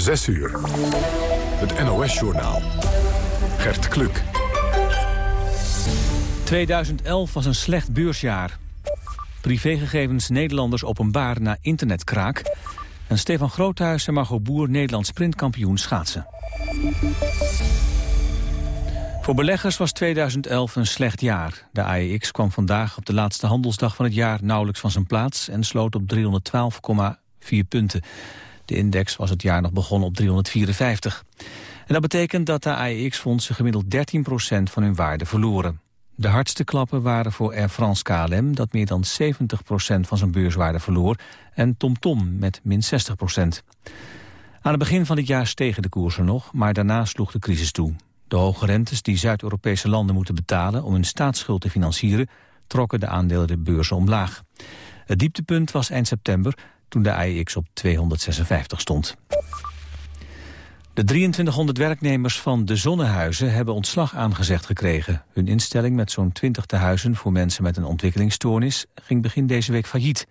6 uur. Het NOS-journaal. Gert Kluk. 2011 was een slecht beursjaar. Privégegevens Nederlanders openbaar na internetkraak. En Stefan Groothuis en Margot Boer Nederlands sprintkampioen schaatsen. Voor beleggers was 2011 een slecht jaar. De AEX kwam vandaag op de laatste handelsdag van het jaar nauwelijks van zijn plaats... en sloot op 312,4 punten. De index was het jaar nog begonnen op 354. En dat betekent dat de AEX-fondsen gemiddeld 13% van hun waarde verloren. De hardste klappen waren voor Air France KLM... dat meer dan 70% van zijn beurswaarde verloor... en TomTom Tom met min 60% Aan het begin van dit jaar stegen de koersen nog... maar daarna sloeg de crisis toe. De hoge rentes die Zuid-Europese landen moeten betalen... om hun staatsschuld te financieren... trokken de aandelen de beurzen omlaag. Het dieptepunt was eind september toen de AEX op 256 stond. De 2300 werknemers van de Zonnehuizen hebben ontslag aangezegd gekregen. Hun instelling met zo'n 20 tehuizen voor mensen met een ontwikkelingsstoornis ging begin deze week failliet.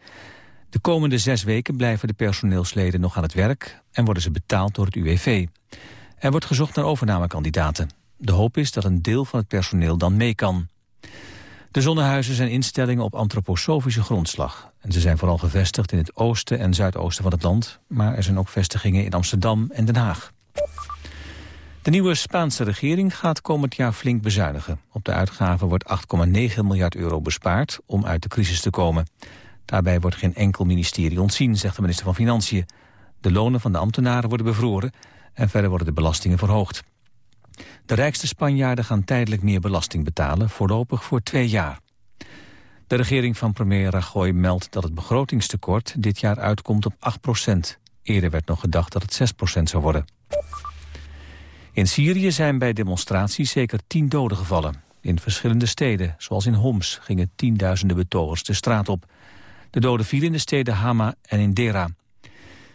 De komende zes weken blijven de personeelsleden nog aan het werk en worden ze betaald door het UWV. Er wordt gezocht naar overnamekandidaten. De hoop is dat een deel van het personeel dan mee kan. De zonnehuizen zijn instellingen op antroposofische grondslag. En ze zijn vooral gevestigd in het oosten en zuidoosten van het land... maar er zijn ook vestigingen in Amsterdam en Den Haag. De nieuwe Spaanse regering gaat komend jaar flink bezuinigen. Op de uitgaven wordt 8,9 miljard euro bespaard om uit de crisis te komen. Daarbij wordt geen enkel ministerie ontzien, zegt de minister van Financiën. De lonen van de ambtenaren worden bevroren en verder worden de belastingen verhoogd. De rijkste Spanjaarden gaan tijdelijk meer belasting betalen, voorlopig voor twee jaar. De regering van premier Rajoy meldt dat het begrotingstekort dit jaar uitkomt op 8 procent. Eerder werd nog gedacht dat het 6 procent zou worden. In Syrië zijn bij demonstraties zeker tien doden gevallen. In verschillende steden, zoals in Homs, gingen tienduizenden betogers de straat op. De doden vielen in de steden Hama en in Dera.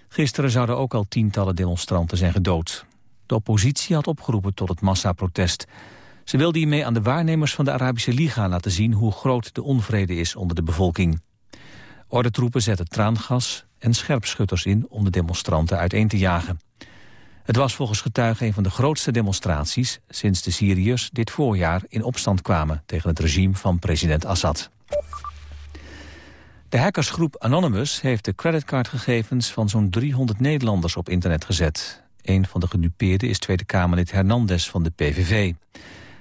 Gisteren zouden ook al tientallen demonstranten zijn gedood. De oppositie had opgeroepen tot het massaprotest. Ze wilde hiermee aan de waarnemers van de Arabische Liga laten zien... hoe groot de onvrede is onder de bevolking. Ordentroepen zetten traangas en scherpschutters in om de demonstranten uiteen te jagen. Het was volgens getuigen een van de grootste demonstraties... sinds de Syriërs dit voorjaar in opstand kwamen tegen het regime van president Assad. De hackersgroep Anonymous heeft de creditcardgegevens van zo'n 300 Nederlanders op internet gezet. Een van de gedupeerden is Tweede Kamerlid Hernandez van de PVV.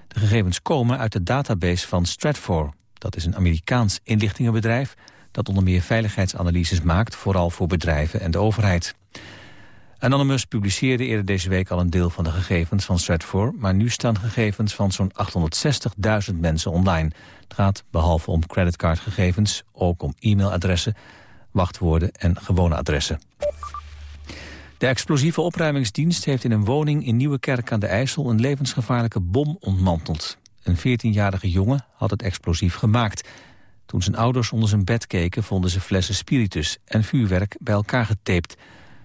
De gegevens komen uit de database van Stratfor. Dat is een Amerikaans inlichtingenbedrijf dat onder meer veiligheidsanalyses maakt, vooral voor bedrijven en de overheid. Anonymous publiceerde eerder deze week al een deel van de gegevens van Stratfor, maar nu staan gegevens van zo'n 860.000 mensen online. Het gaat behalve om creditcardgegevens ook om e-mailadressen, wachtwoorden en gewone adressen. De explosieve opruimingsdienst heeft in een woning in Nieuwekerk aan de IJssel een levensgevaarlijke bom ontmanteld. Een 14-jarige jongen had het explosief gemaakt. Toen zijn ouders onder zijn bed keken vonden ze flessen spiritus en vuurwerk bij elkaar getaped.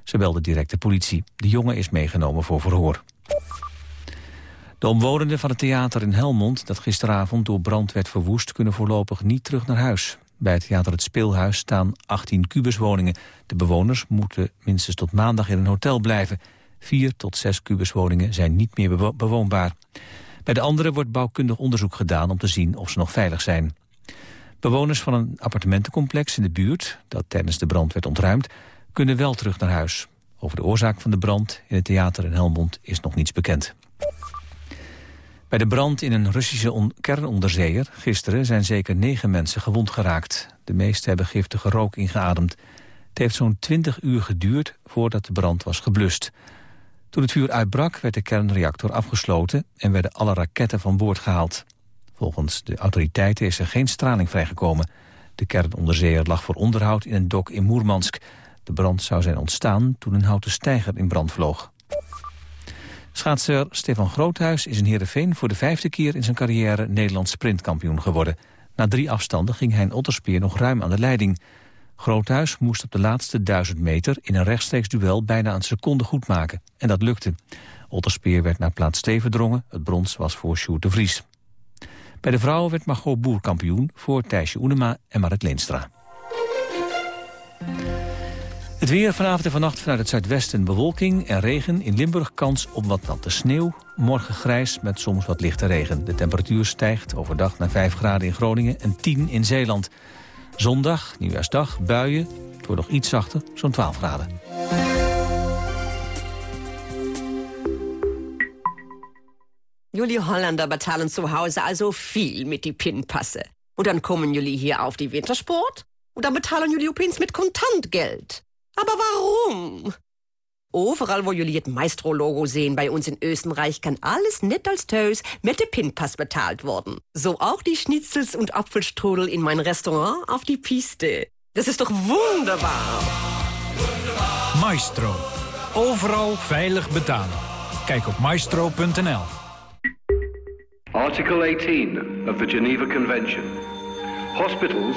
Ze belden direct de politie. De jongen is meegenomen voor verhoor. De omwonenden van het theater in Helmond dat gisteravond door brand werd verwoest kunnen voorlopig niet terug naar huis. Bij het theater Het Speelhuis staan 18 kubuswoningen. De bewoners moeten minstens tot maandag in een hotel blijven. Vier tot zes kubuswoningen zijn niet meer bewoonbaar. Bij de andere wordt bouwkundig onderzoek gedaan om te zien of ze nog veilig zijn. Bewoners van een appartementencomplex in de buurt, dat tijdens de brand werd ontruimd, kunnen wel terug naar huis. Over de oorzaak van de brand in het theater in Helmond is nog niets bekend. Bij de brand in een Russische kernonderzeeër gisteren zijn zeker negen mensen gewond geraakt. De meeste hebben giftige rook ingeademd. Het heeft zo'n 20 uur geduurd voordat de brand was geblust. Toen het vuur uitbrak werd de kernreactor afgesloten en werden alle raketten van boord gehaald. Volgens de autoriteiten is er geen straling vrijgekomen. De kernonderzeeër lag voor onderhoud in een dok in Moermansk. De brand zou zijn ontstaan toen een houten steiger in brand vloog. Schaatser Stefan Groothuis is in Heerenveen voor de vijfde keer in zijn carrière Nederlands sprintkampioen geworden. Na drie afstanden ging hij in Otterspeer nog ruim aan de leiding. Groothuis moest op de laatste duizend meter in een rechtstreeks duel bijna een seconde goed maken. En dat lukte. Otterspeer werd naar plaats 2 verdrongen. Het brons was voor Sjoerd de Vries. Bij de vrouwen werd Margot Boer kampioen voor Thijsje Oenema en Marit Leenstra. Het weer vanavond en vannacht vanuit het zuidwesten bewolking en regen. In Limburg kans op wat natte sneeuw. Morgen grijs met soms wat lichte regen. De temperatuur stijgt overdag naar 5 graden in Groningen en 10 in Zeeland. Zondag, nieuwjaarsdag, buien. Het wordt nog iets zachter, zo'n 12 graden. Jullie Holländer betalen zu Hause also viel mit die Pinpasse. Und dann kommen jullie hier auf die Wintersport und dann betalen jullie opeens mit Kontantgeld. Aber warum? Overal wo jullie het Maestro-Logo sehen bei uns in Österreich, kann alles net als Tös mit dem Pinpass betalt worden. So auch die Schnitzels und Apfelstrudel in mein Restaurant auf die Piste. Das ist doch wunderbar. Maestro. Overal veilig betalen. Kijk op maestro.nl. Article 18 of the Geneva Convention. Hospitals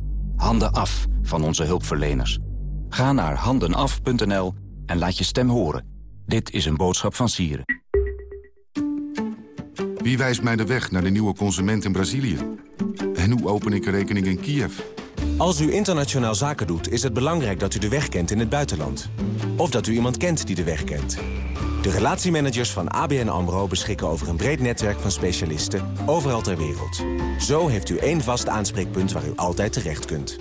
Handen af van onze hulpverleners. Ga naar handenaf.nl en laat je stem horen. Dit is een boodschap van Sieren. Wie wijst mij de weg naar de nieuwe consument in Brazilië? En hoe open ik een rekening in Kiev? Als u internationaal zaken doet, is het belangrijk dat u de weg kent in het buitenland. Of dat u iemand kent die de weg kent. De relatiemanagers van ABN AMRO beschikken over een breed netwerk van specialisten overal ter wereld. Zo heeft u één vast aanspreekpunt waar u altijd terecht kunt.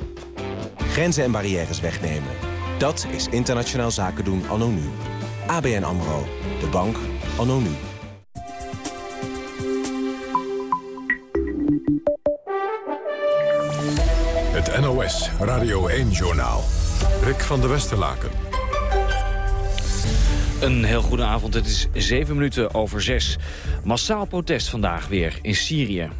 Grenzen en barrières wegnemen. Dat is internationaal zaken doen anno nu. ABN AMRO. De bank anno nu. Het NOS Radio 1-journaal. Rick van der Westerlaken. Een heel goede avond. Het is zeven minuten over zes. Massaal protest vandaag weer in Syrië.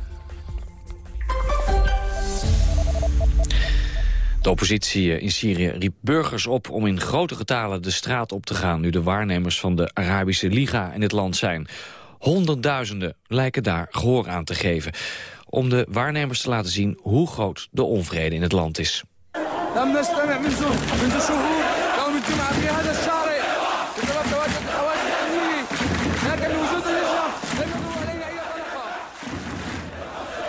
De oppositie in Syrië riep burgers op om in grote getalen de straat op te gaan... nu de waarnemers van de Arabische Liga in het land zijn. Honderdduizenden lijken daar gehoor aan te geven. Om de waarnemers te laten zien hoe groot de onvrede in het land is.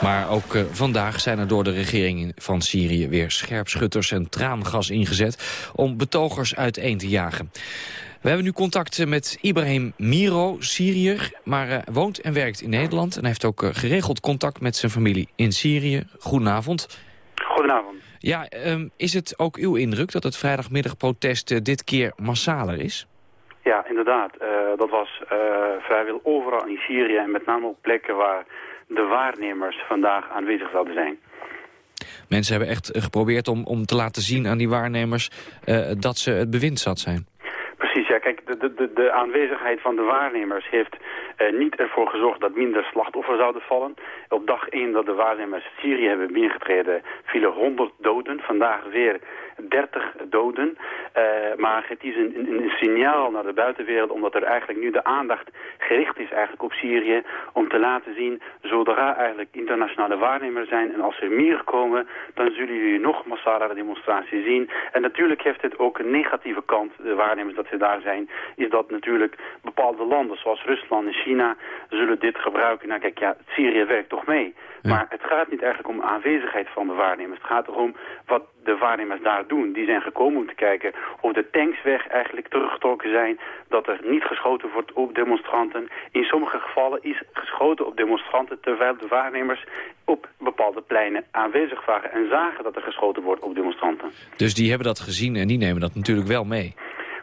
Maar ook uh, vandaag zijn er door de regering van Syrië weer scherpschutters en traangas ingezet om betogers uiteen te jagen. We hebben nu contact met Ibrahim Miro, Syriër, maar uh, woont en werkt in Nederland. En heeft ook uh, geregeld contact met zijn familie in Syrië. Goedenavond. Goedenavond. Ja, um, is het ook uw indruk dat het vrijdagmiddagprotest dit keer massaler is? Ja, inderdaad. dat was vrijwel overal in Syrië en met name op plekken waar de waarnemers vandaag aanwezig zouden zijn. Mensen hebben echt geprobeerd om, om te laten zien aan die waarnemers uh, dat ze het bewind zat zijn. Precies, ja. Kijk, de, de, de aanwezigheid van de waarnemers heeft uh, niet ervoor gezorgd dat minder slachtoffers zouden vallen. Op dag 1 dat de waarnemers Syrië hebben binnengetreden vielen 100 doden. Vandaag weer 30 doden. Uh, maar het is een, een, een, signaal naar de buitenwereld omdat er eigenlijk nu de aandacht gericht is eigenlijk op Syrië om te laten zien zodra eigenlijk internationale waarnemers zijn en als er meer komen dan zullen jullie nog massalere demonstraties zien. En natuurlijk heeft het ook een negatieve kant, de waarnemers dat ze daar zijn, is dat natuurlijk bepaalde landen zoals Rusland en China zullen dit gebruiken. Nou kijk, ja, Syrië werkt toch mee. Ja. Maar het gaat niet eigenlijk om aanwezigheid van de waarnemers. Het gaat erom wat de waarnemers daar doen. Die zijn gekomen om te kijken of de tanks weg eigenlijk teruggetrokken zijn. Dat er niet geschoten wordt op demonstranten. In sommige gevallen is geschoten op demonstranten terwijl de waarnemers op bepaalde pleinen aanwezig waren en zagen dat er geschoten wordt op demonstranten. Dus die hebben dat gezien en die nemen dat natuurlijk wel mee.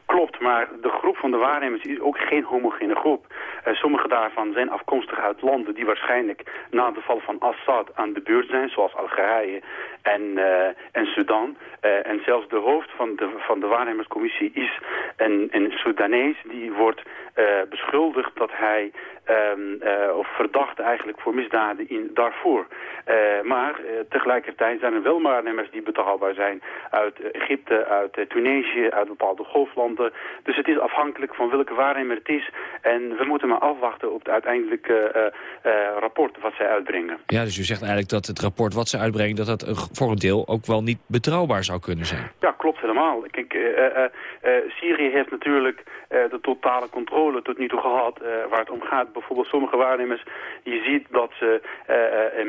Klopt, maar de groep van de waarnemers is ook geen homogene groep. Uh, sommige daarvan zijn afkomstig uit landen die waarschijnlijk na de val van Assad aan de beurt zijn, zoals Algerije en, uh, en Sudan. Uh, en zelfs de hoofd van de, van de waarnemerscommissie is een, een die wordt beschuldigd dat hij ehm, of verdachten eigenlijk voor misdaden in Darfur. maar tegelijkertijd zijn er wel waarnemers die betrouwbaar zijn uit Egypte, uit Tunesië, uit bepaalde golflanden. Dus het is afhankelijk van welke waarnemer het is. En we moeten maar afwachten op het uiteindelijke rapport wat zij uitbrengen. Ja, dus u zegt eigenlijk dat het rapport wat ze uitbrengen... dat dat voor een deel ook wel niet betrouwbaar zou kunnen zijn. Ja, klopt helemaal. Kijk, Syrië heeft natuurlijk de totale controle tot nu toe gehad waar het om gaat. Bijvoorbeeld sommige waarnemers, je ziet dat ze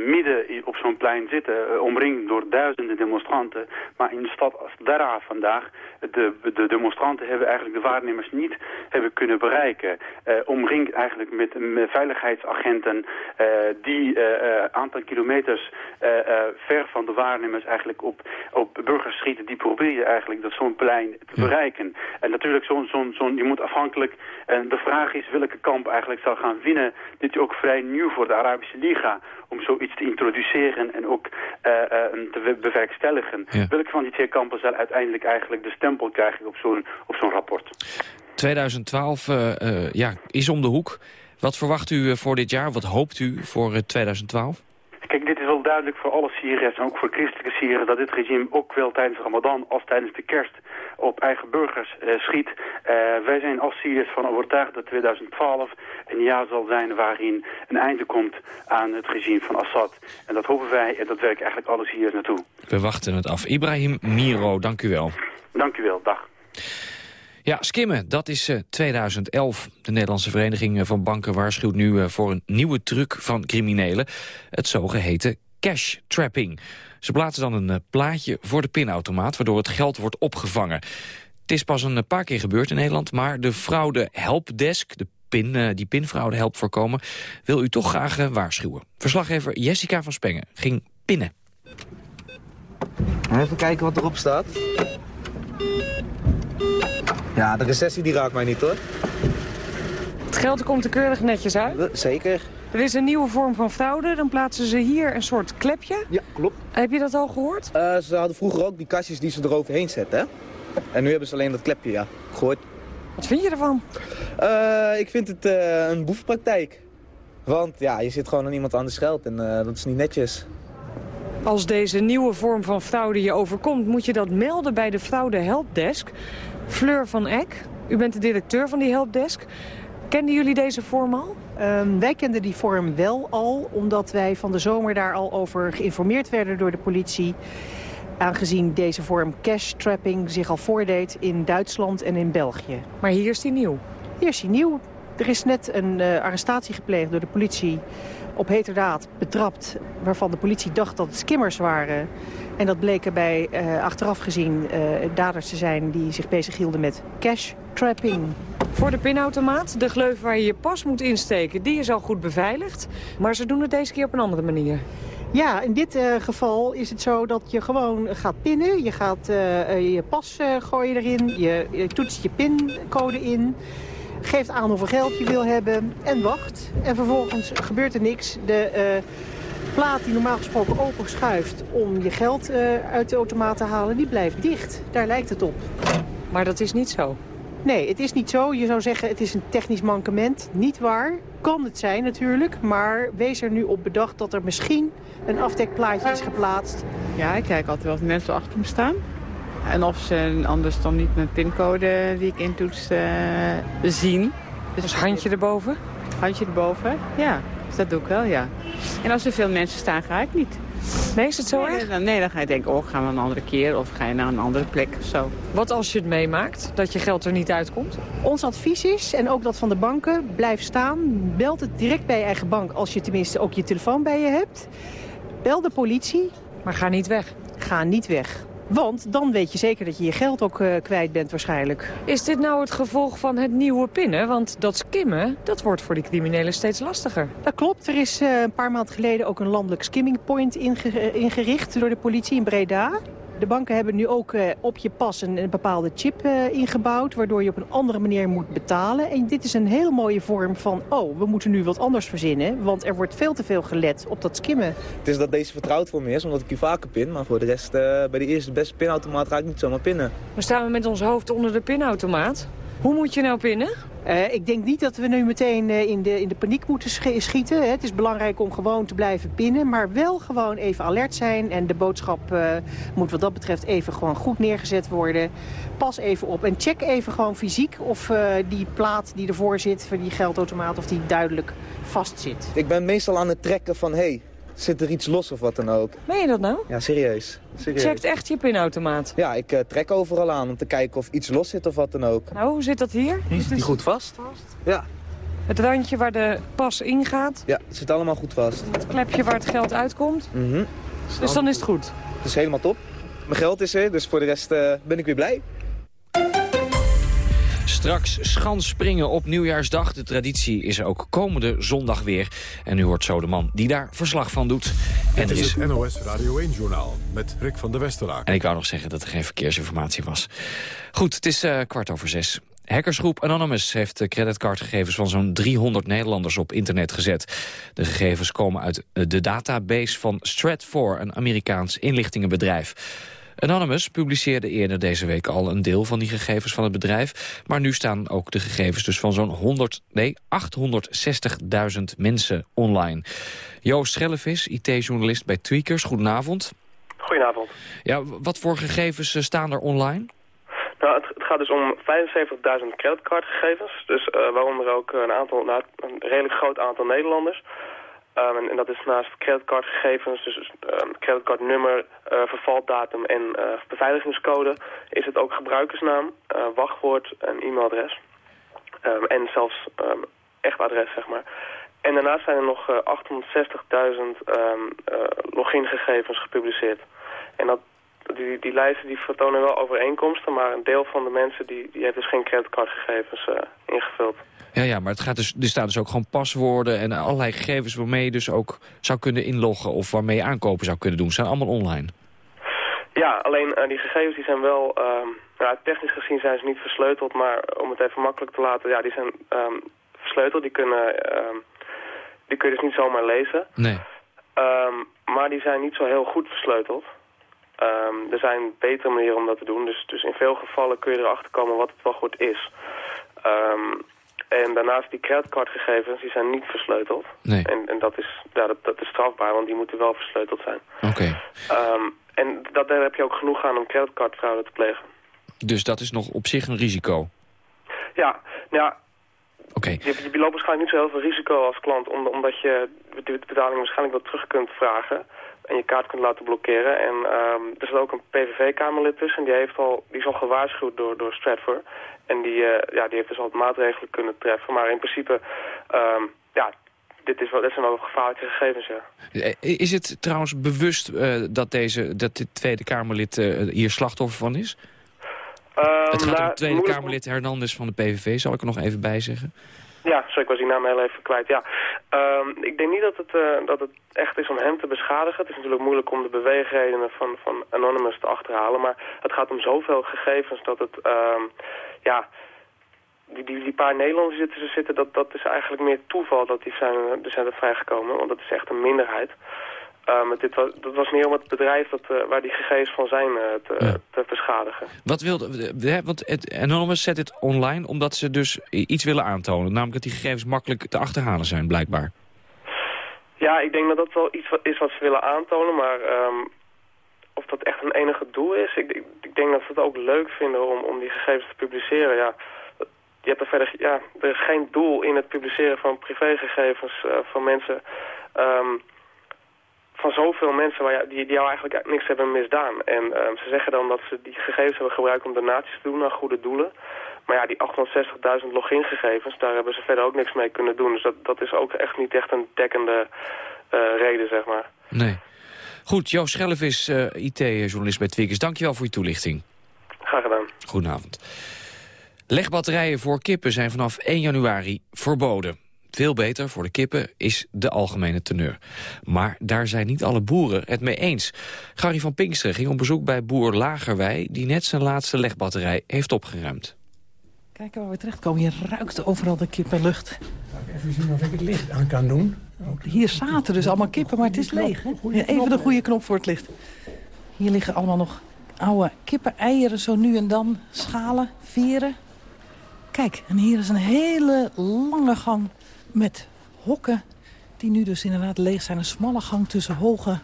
midden op zo'n plein zitten, omringd door duizenden demonstranten. Maar in de stad Dara vandaag, de, de demonstranten hebben eigenlijk de waarnemers niet hebben kunnen bereiken. omringd eigenlijk met, met veiligheidsagenten die aantal kilometers ver van de waarnemers eigenlijk op, op burgers schieten. Die proberen eigenlijk dat zo'n plein te bereiken. En natuurlijk, zo'n zo'n zo'n moet afhankelijk... En de vraag is welke kamp eigenlijk zal gaan winnen. Dit is ook vrij nieuw voor de Arabische Liga om zoiets te introduceren en ook uh, uh, te bewerkstelligen. Welke van die twee kampen zal uiteindelijk eigenlijk de stempel krijgen op zo'n zo'n rapport? 2012 uh, ja, is om de hoek. Wat verwacht u voor dit jaar? Wat hoopt u voor 2012? Kijk, dit duidelijk voor alle Syriërs en ook voor christelijke Syriërs... dat dit regime ook wel tijdens Ramadan als tijdens de kerst op eigen burgers uh, schiet. Uh, wij zijn als Syriërs van overtuigd dat 2012 een jaar zal zijn waarin een einde komt aan het regime van Assad. En dat hopen wij en dat werken eigenlijk alle Syriërs naartoe. We wachten het af. Ibrahim Miro, dank u wel. Dank u wel, dag. Ja, skimmen, dat is 2011. Eh, de Nederlandse Vereniging van Banken waarschuwt nu eh, voor een nieuwe truc van criminelen. Het zogeheten cash trapping. Ze plaatsen dan een eh, plaatje voor de pinautomaat, waardoor het geld wordt opgevangen. Het is pas een paar keer gebeurd in Nederland, maar de fraude helpdesk, de pin, die pinfraude helpt voorkomen, wil u toch graag waarschuwen. Verslaggever Jessica van Spengen ging pinnen. Even kijken wat erop staat. Ja, de recessie die raakt mij niet hoor. Het geld komt er keurig netjes uit. Zeker. Er is een nieuwe vorm van fraude. Dan plaatsen ze hier een soort klepje. Ja, klopt. Heb je dat al gehoord? Uh, ze hadden vroeger ook die kastjes die ze eroverheen zetten. Hè? En nu hebben ze alleen dat klepje, ja. Gehoord. Wat vind je ervan? Uh, ik vind het uh, een boefpraktijk. Want ja, je zit gewoon aan iemand anders geld en dat is niet netjes. Als deze nieuwe vorm van fraude je overkomt, moet je dat melden bij de fraude helpdesk. Fleur van Eck, u bent de directeur van die helpdesk. Kenden jullie deze vorm al? Um, wij kenden die vorm wel al, omdat wij van de zomer daar al over geïnformeerd werden door de politie. Aangezien deze vorm cash trapping zich al voordeed in Duitsland en in België. Maar hier is die nieuw? Hier is die nieuw. Er is net een uh, arrestatie gepleegd door de politie op heterdaad betrapt... waarvan de politie dacht dat het skimmers waren. En dat bleken bij uh, achteraf gezien uh, daders te zijn... die zich bezighielden met cash trapping. Voor de pinautomaat, de gleuf waar je je pas moet insteken... die is al goed beveiligd. Maar ze doen het deze keer op een andere manier. Ja, in dit uh, geval is het zo dat je gewoon gaat pinnen. Je gaat je pas gooien erin, je, je toetst je pincode in geeft aan hoeveel geld je wil hebben en wacht. En vervolgens gebeurt er niks. De uh, plaat die normaal gesproken open schuift om je geld uh, uit de automaat te halen, die blijft dicht. Daar lijkt het op. Maar dat is niet zo? Nee, het is niet zo. Je zou zeggen het is een technisch mankement. Niet waar. Kan het zijn natuurlijk. Maar wees er nu op bedacht dat er misschien een afdekplaatje is geplaatst. Ja, ik kijk altijd wel of mensen achter me staan. En of ze anders dan niet mijn pincode die ik intoets uh, zien. Dus handje erboven? Handje erboven, ja. Dus dat doe ik wel, ja. En als er veel mensen staan, ga ik niet. Nee, is het zo nee, erg? Dan, nee, dan ga je denken, oh, gaan we een andere keer of ga je naar een andere plek of zo. Wat als je het meemaakt, dat je geld er niet uitkomt? Ons advies is, en ook dat van de banken, blijf staan. Belt het direct bij je eigen bank als je tenminste ook je telefoon bij je hebt. Bel de politie. Maar ga niet weg. Ga niet weg. Want dan weet je zeker dat je je geld ook uh, kwijt bent waarschijnlijk. Is dit nou het gevolg van het nieuwe pinnen? Want dat skimmen, dat wordt voor die criminelen steeds lastiger. Dat klopt. Er is uh, een paar maanden geleden ook een landelijk skimming point inge ingericht door de politie in Breda. De banken hebben nu ook uh, op je pas een, een bepaalde chip uh, ingebouwd... waardoor je op een andere manier moet betalen. En dit is een heel mooie vorm van... oh, we moeten nu wat anders verzinnen... want er wordt veel te veel gelet op dat skimmen. Het is dat deze vertrouwd voor me is, omdat ik u vaker pin. Maar voor de rest, uh, bij de eerste beste pinautomaat ga ik niet zomaar pinnen. Maar staan we met ons hoofd onder de pinautomaat? Hoe moet je nou pinnen? Uh, ik denk niet dat we nu meteen uh, in, de, in de paniek moeten schieten. Het is belangrijk om gewoon te blijven pinnen. Maar wel gewoon even alert zijn. En de boodschap uh, moet wat dat betreft even gewoon goed neergezet worden. Pas even op. En check even gewoon fysiek of die plaat die ervoor zit... voor die geldautomaat, of die duidelijk vast zit. Ik ben meestal aan het trekken van... hey, zit er iets los of wat dan ook. Meen je dat nou? Ja, serieus. serieus. Checkt echt je pinautomaat? Ja, ik uh, trek overal aan om te kijken of iets los zit of wat dan ook. Nou, hoe zit dat hier? Is die goed vast? vast? Ja. Het randje waar de pas ingaat? Ja, het zit allemaal goed vast. Het klepje waar het geld uitkomt? Mm -hmm. Dus dan is het goed? Het is helemaal top. Mijn geld is er, dus voor de rest uh, ben ik weer blij. Straks springen op Nieuwjaarsdag. De traditie is ook komende zondag weer. En u hoort zo de man die daar verslag van doet. En Dit is, het NOS Radio 1-journaal met Rick van der Westeraar. En ik wou nog zeggen dat er geen verkeersinformatie was. Goed, het is uh, kwart over zes. Hackersgroep Anonymous heeft de creditcardgegevens van zo'n 300 Nederlanders op internet gezet. De gegevens komen uit de database van Stratfor, een Amerikaans inlichtingenbedrijf. Anonymous publiceerde eerder deze week al een deel van die gegevens van het bedrijf. Maar nu staan ook de gegevens dus van zo'n 100, nee, 860.000 mensen online. Joost Schellevis, IT-journalist bij Tweakers, goedenavond. Goedenavond. Ja, wat voor gegevens eh, staan er online? Nou, het, het gaat dus om 75.000 creditcardgegevens. Dus uh, waaronder ook een, aantal, nou, een redelijk groot aantal Nederlanders. Um, en, en, dat is naast creditcardgegevens, dus um, creditcardnummer, uh, vervaldatum en uh, beveiligingscode, is het ook gebruikersnaam, uh, wachtwoord en e-mailadres. Um, en zelfs echt adres, zeg maar. En daarnaast zijn er nog 860.000 logingegevens gepubliceerd. En dat, die, die lijsten die vertonen wel overeenkomsten, maar een deel van de mensen die, die heeft dus geen creditcardgegevens ingevuld. Ja, ja, maar het gaat dus, er staan dus ook gewoon paswoorden en allerlei gegevens waarmee je dus ook zou kunnen inloggen of waarmee je aankopen zou kunnen doen. Ze zijn allemaal online. Ja, alleen uh, die gegevens die zijn wel, um, nou, technisch gezien zijn ze niet versleuteld, maar om het even makkelijk te laten, ja, die zijn um, versleuteld. Die, kunnen, um, die kun je dus niet zomaar lezen. Nee. maar die zijn niet zo heel goed versleuteld. Er zijn betere manieren om dat te doen, dus, dus in veel gevallen kun je erachter komen wat het goed is. Um, en daarnaast die creditcardgegevens, die zijn niet versleuteld. Nee. En, en dat, is, ja, dat, dat is strafbaar, want die moeten wel versleuteld zijn. Oké. Um, en dat, daar heb je ook genoeg aan om creditcardfraude te plegen. Dus dat is nog op zich een risico? Ja, ja. Oké. Je, je, loopt waarschijnlijk niet zo heel veel risico als klant, omdat je de betaling waarschijnlijk wel terug kunt vragen en je kaart kunt laten blokkeren. En um, er zit ook een PVV-kamerlid tussen en die, heeft al, die is al gewaarschuwd door, door Stratfor. En die, uh, ja, die heeft dus al maatregelen kunnen treffen. Maar in principe, um, ja, dit, is wel, dit zijn wel gevaarlijke gegevens, ja. Eh, is het trouwens bewust uh, dat, deze, dat dit Tweede Kamerlid uh, hier slachtoffer van is? Um, het gaat nou, om Tweede Kamerlid Hernandez van de PVV, zal ik er nog even bij zeggen. Ja, sorry, ik was die naam heel even kwijt. Ja. Um, ik denk niet dat het, uh, dat het echt is om hem te beschadigen. Het is natuurlijk moeilijk om de beweegredenen van, van Anonymous te achterhalen. Maar het gaat om zoveel gegevens dat het... Um, ja, die, die, paar Nederlanders zitten, zitten dat, dat is eigenlijk meer toeval dat die zijn, er zijn er vrijgekomen. Want dat is echt een minderheid. Um, dit was, dat was meer om het bedrijf dat, uh, waar die gegevens van zijn uh, te, ja. te beschadigen. Wat wilde, want het Anonymous zet het online omdat ze dus iets willen aantonen. Namelijk dat die gegevens makkelijk te achterhalen zijn, blijkbaar. Ja, ik denk dat dat wel iets is wat ze willen aantonen, maar um, of dat echt een enige doel is. Ik, ik, ik, denk dat ze het ook leuk vinden om, om die gegevens te publiceren. Ja, je hebt er verder, ja, er is geen doel in het publiceren van privégegevens uh, van mensen... Um, van zoveel mensen waar, die, die jou eigenlijk niks hebben misdaan. En uh, ze zeggen dan dat ze die gegevens hebben gebruikt om donaties te doen naar goede doelen. Maar ja, die 860.000 logingegevens, daar hebben ze verder ook niks mee kunnen doen. Dus dat, dat is ook echt niet echt een dekkende uh, reden, zeg maar. Nee. Goed, Joost Schelf is uh, IT-journalist bij Twiggers. Dankjewel voor je toelichting. Graag gedaan. Goedenavond. Legbatterijen voor kippen zijn vanaf 1 januari verboden. Veel beter voor de kippen is de algemene teneur. Maar daar zijn niet alle boeren het mee eens. Gary van Pinksteren ging op bezoek bij boer Lagerwij... die net zijn laatste legbatterij heeft opgeruimd. Kijk waar we terechtkomen. Je ruikt overal de kippenlucht. Even zien of ik het licht aan kan doen. Hier zaten dus allemaal kippen, maar het is leeg. Even de goede knop voor het licht. Hier liggen allemaal nog oude kippen, eieren zo nu en dan. Schalen, veren. Kijk, en hier is een hele lange gang met hokken... die nu dus inderdaad leeg zijn. Een smalle gang tussen hoge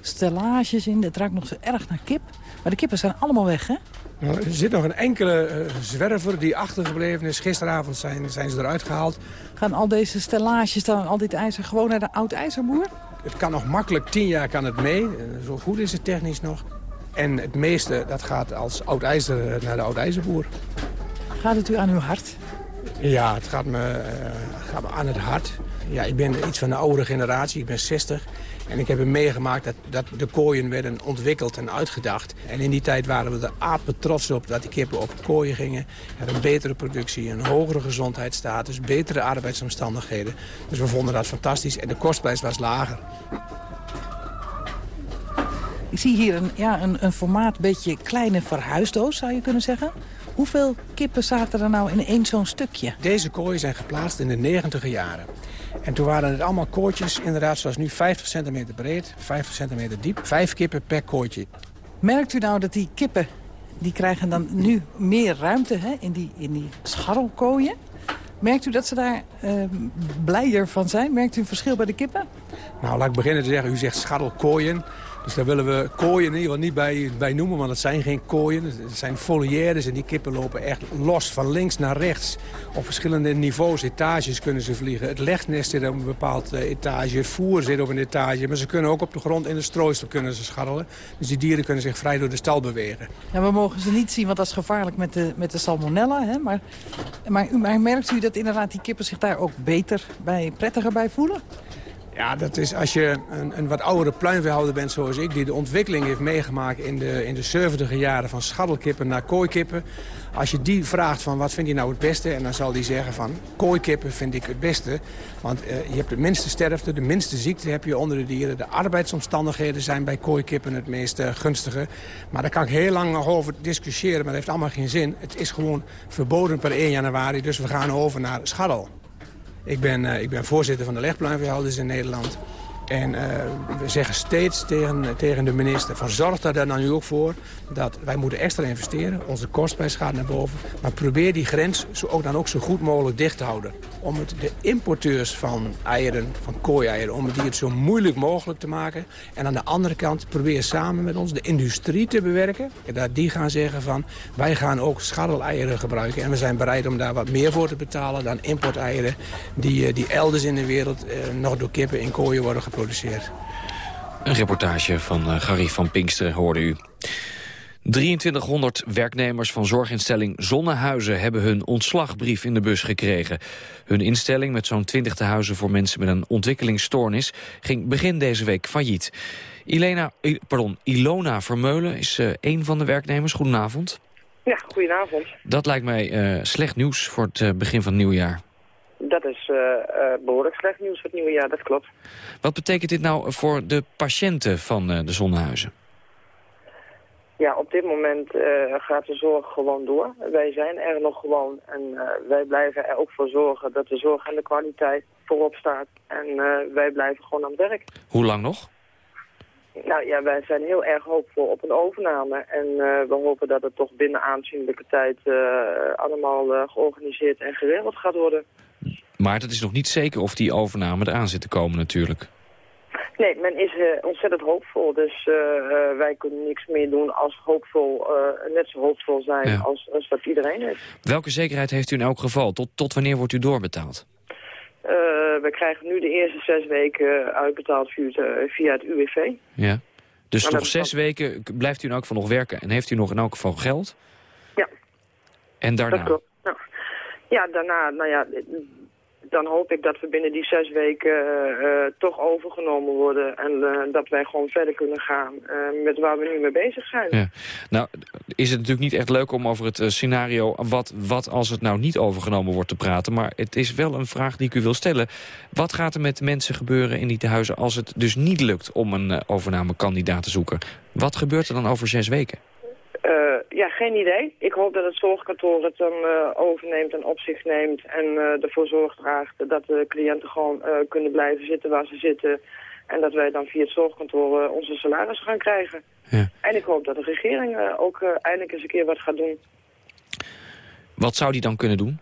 stellages in. Het ruikt nog zo erg naar kip. Maar de kippen zijn allemaal weg, hè? Nou, er zit nog een enkele uh, zwerver die achtergebleven is. Gisteravond zijn, zijn ze eruit gehaald. Gaan al deze stellages dan, al dit ijzer, gewoon naar de oud-ijzerboer? Het kan nog makkelijk, tien jaar kan het mee. Zo goed is het technisch nog. En het meeste, dat gaat als oud-ijzer naar de oud-ijzerboer. Gaat het u aan uw hart? Ja, het gaat me, uh, gaat me aan het hart. Ja, ik ben iets van de oudere generatie, ik ben 60. En ik heb meegemaakt dat, dat de kooien werden ontwikkeld en uitgedacht. En in die tijd waren we er apen trots op dat die kippen op kooien gingen. Hadden een betere productie, een hogere gezondheidsstatus, betere arbeidsomstandigheden. Dus we vonden dat fantastisch en de kostprijs was lager. Ik zie hier een, ja, een, een formaat beetje kleine verhuisdoos, zou je kunnen zeggen. Hoeveel kippen zaten er nou in één zo'n stukje? Deze kooien zijn geplaatst in de negentiger jaren. En toen waren het allemaal kooitjes, inderdaad zoals nu 50 centimeter breed, 50 centimeter diep. Vijf kippen per kooitje. Merkt u nou dat die kippen, die krijgen dan nu meer ruimte hè, in, die, in die scharrelkooien? Merkt u dat ze daar uh, blijer van zijn? Merkt u een verschil bij de kippen? Nou, laat ik beginnen te zeggen, u zegt scharrelkooien. Dus daar willen we kooien in ieder niet bij, bij noemen, want het zijn geen kooien. Het zijn foliaires en die kippen lopen echt los van links naar rechts. Op verschillende niveaus, etages kunnen ze vliegen. Het legnest zit op een bepaald uh, etage, het voer zit op een etage. Maar ze kunnen ook op de grond in de strooisel kunnen ze scharrelen. Dus die dieren kunnen zich vrij door de stal bewegen. Ja, we mogen ze niet zien, want dat is gevaarlijk met de, met de salmonella. Hè? Maar, maar, maar merkt u dat inderdaad die kippen zich daar ook beter bij, prettiger bij voelen? Ja, dat is als je een, een wat oudere pluimveehouder bent zoals ik... die de ontwikkeling heeft meegemaakt in de, in de 70 jaren van scharrelkippen naar kooikippen. Als je die vraagt van wat vind je nou het beste... en dan zal die zeggen van kooikippen vind ik het beste. Want uh, je hebt de minste sterfte, de minste ziekte heb je onder de dieren. De arbeidsomstandigheden zijn bij kooikippen het meest uh, gunstige. Maar daar kan ik heel lang nog over discussiëren, maar dat heeft allemaal geen zin. Het is gewoon verboden per 1 januari, dus we gaan over naar scharrel. Ik ben, uh, ik ben voorzitter van de legpluimveehouders in Nederland. En uh, we zeggen steeds tegen, tegen de minister... van zorg daar dan nu ook voor dat wij moeten extra investeren. Onze kostprijs gaat naar boven. Maar probeer die grens zo, ook dan ook zo goed mogelijk dicht te houden. Om het de importeurs van eieren, van kooieieren... om die het zo moeilijk mogelijk te maken. En aan de andere kant probeer samen met ons de industrie te bewerken. En dat die gaan zeggen van... wij gaan ook scharreleieren gebruiken. En we zijn bereid om daar wat meer voor te betalen dan importeieren... die, die elders in de wereld eh, nog door kippen in kooien worden geproduceerd. Een reportage van uh, Gary van Pinkster hoorde u. 2300 werknemers van zorginstelling Zonnehuizen hebben hun ontslagbrief in de bus gekregen. Hun instelling met zo'n 20 tehuizen voor mensen met een ontwikkelingsstoornis ging begin deze week failliet. Ilena, pardon, Ilona Vermeulen is uh, een van de werknemers. Goedenavond. Ja, goedenavond. Dat lijkt mij uh, slecht nieuws voor het uh, begin van het nieuwe jaar. Dat is uh, uh, behoorlijk slecht nieuws voor het nieuwe jaar, dat klopt. Wat betekent dit nou voor de patiënten van uh, de zonnehuizen? Ja, op dit moment gaat de zorg gewoon door. Wij zijn er nog gewoon en wij blijven er ook voor zorgen dat de zorg en de kwaliteit voorop staat. En wij blijven gewoon aan het werk. Hoe lang nog? Nou ja, wij zijn heel erg hoopvol op een overname. En uh, we hopen dat het toch binnen aanzienlijke tijd uh, allemaal uh, georganiseerd en geregeld gaat worden. Maar het is nog niet zeker of die overname eraan zit te komen natuurlijk. Nee, men is ontzettend hoopvol. Dus wij kunnen niks meer doen als hoopvol, net zo hoopvol zijn ja. als, als dat iedereen is. Welke zekerheid heeft u in elk geval? Tot, tot wanneer wordt u doorbetaald? Uh, we krijgen nu de eerste zes weken uitbetaald via, het UWV. Ja. Dus nog zes weken blijft u in elk geval nog werken en heeft u nog in elk geval geld? Ja. En daarna? Ja, daarna, nou ja, dan hoop ik dat we binnen die zes weken uh, toch overgenomen worden. En uh, dat wij gewoon verder kunnen gaan met waar we nu mee bezig zijn. Ja. Nou, is het natuurlijk niet echt leuk om over het scenario... Wat, wat als het nou niet overgenomen wordt te praten. Maar het is wel een vraag die ik u wil stellen. Wat gaat er met mensen gebeuren in die tehuizen... als het dus niet lukt om een overnamekandidaat te zoeken? Wat gebeurt er dan over zes weken? Ja, geen idee. Ik hoop dat het zorgkantoor het dan uh, overneemt en op zich neemt en uh, ervoor zorgt draagt dat de cliënten gewoon kunnen blijven zitten waar ze zitten. En dat wij dan via het zorgkantoor onze salaris gaan krijgen. Ja. En ik hoop dat de regering ook eindelijk eens een keer wat gaat doen. Wat zou die dan kunnen doen?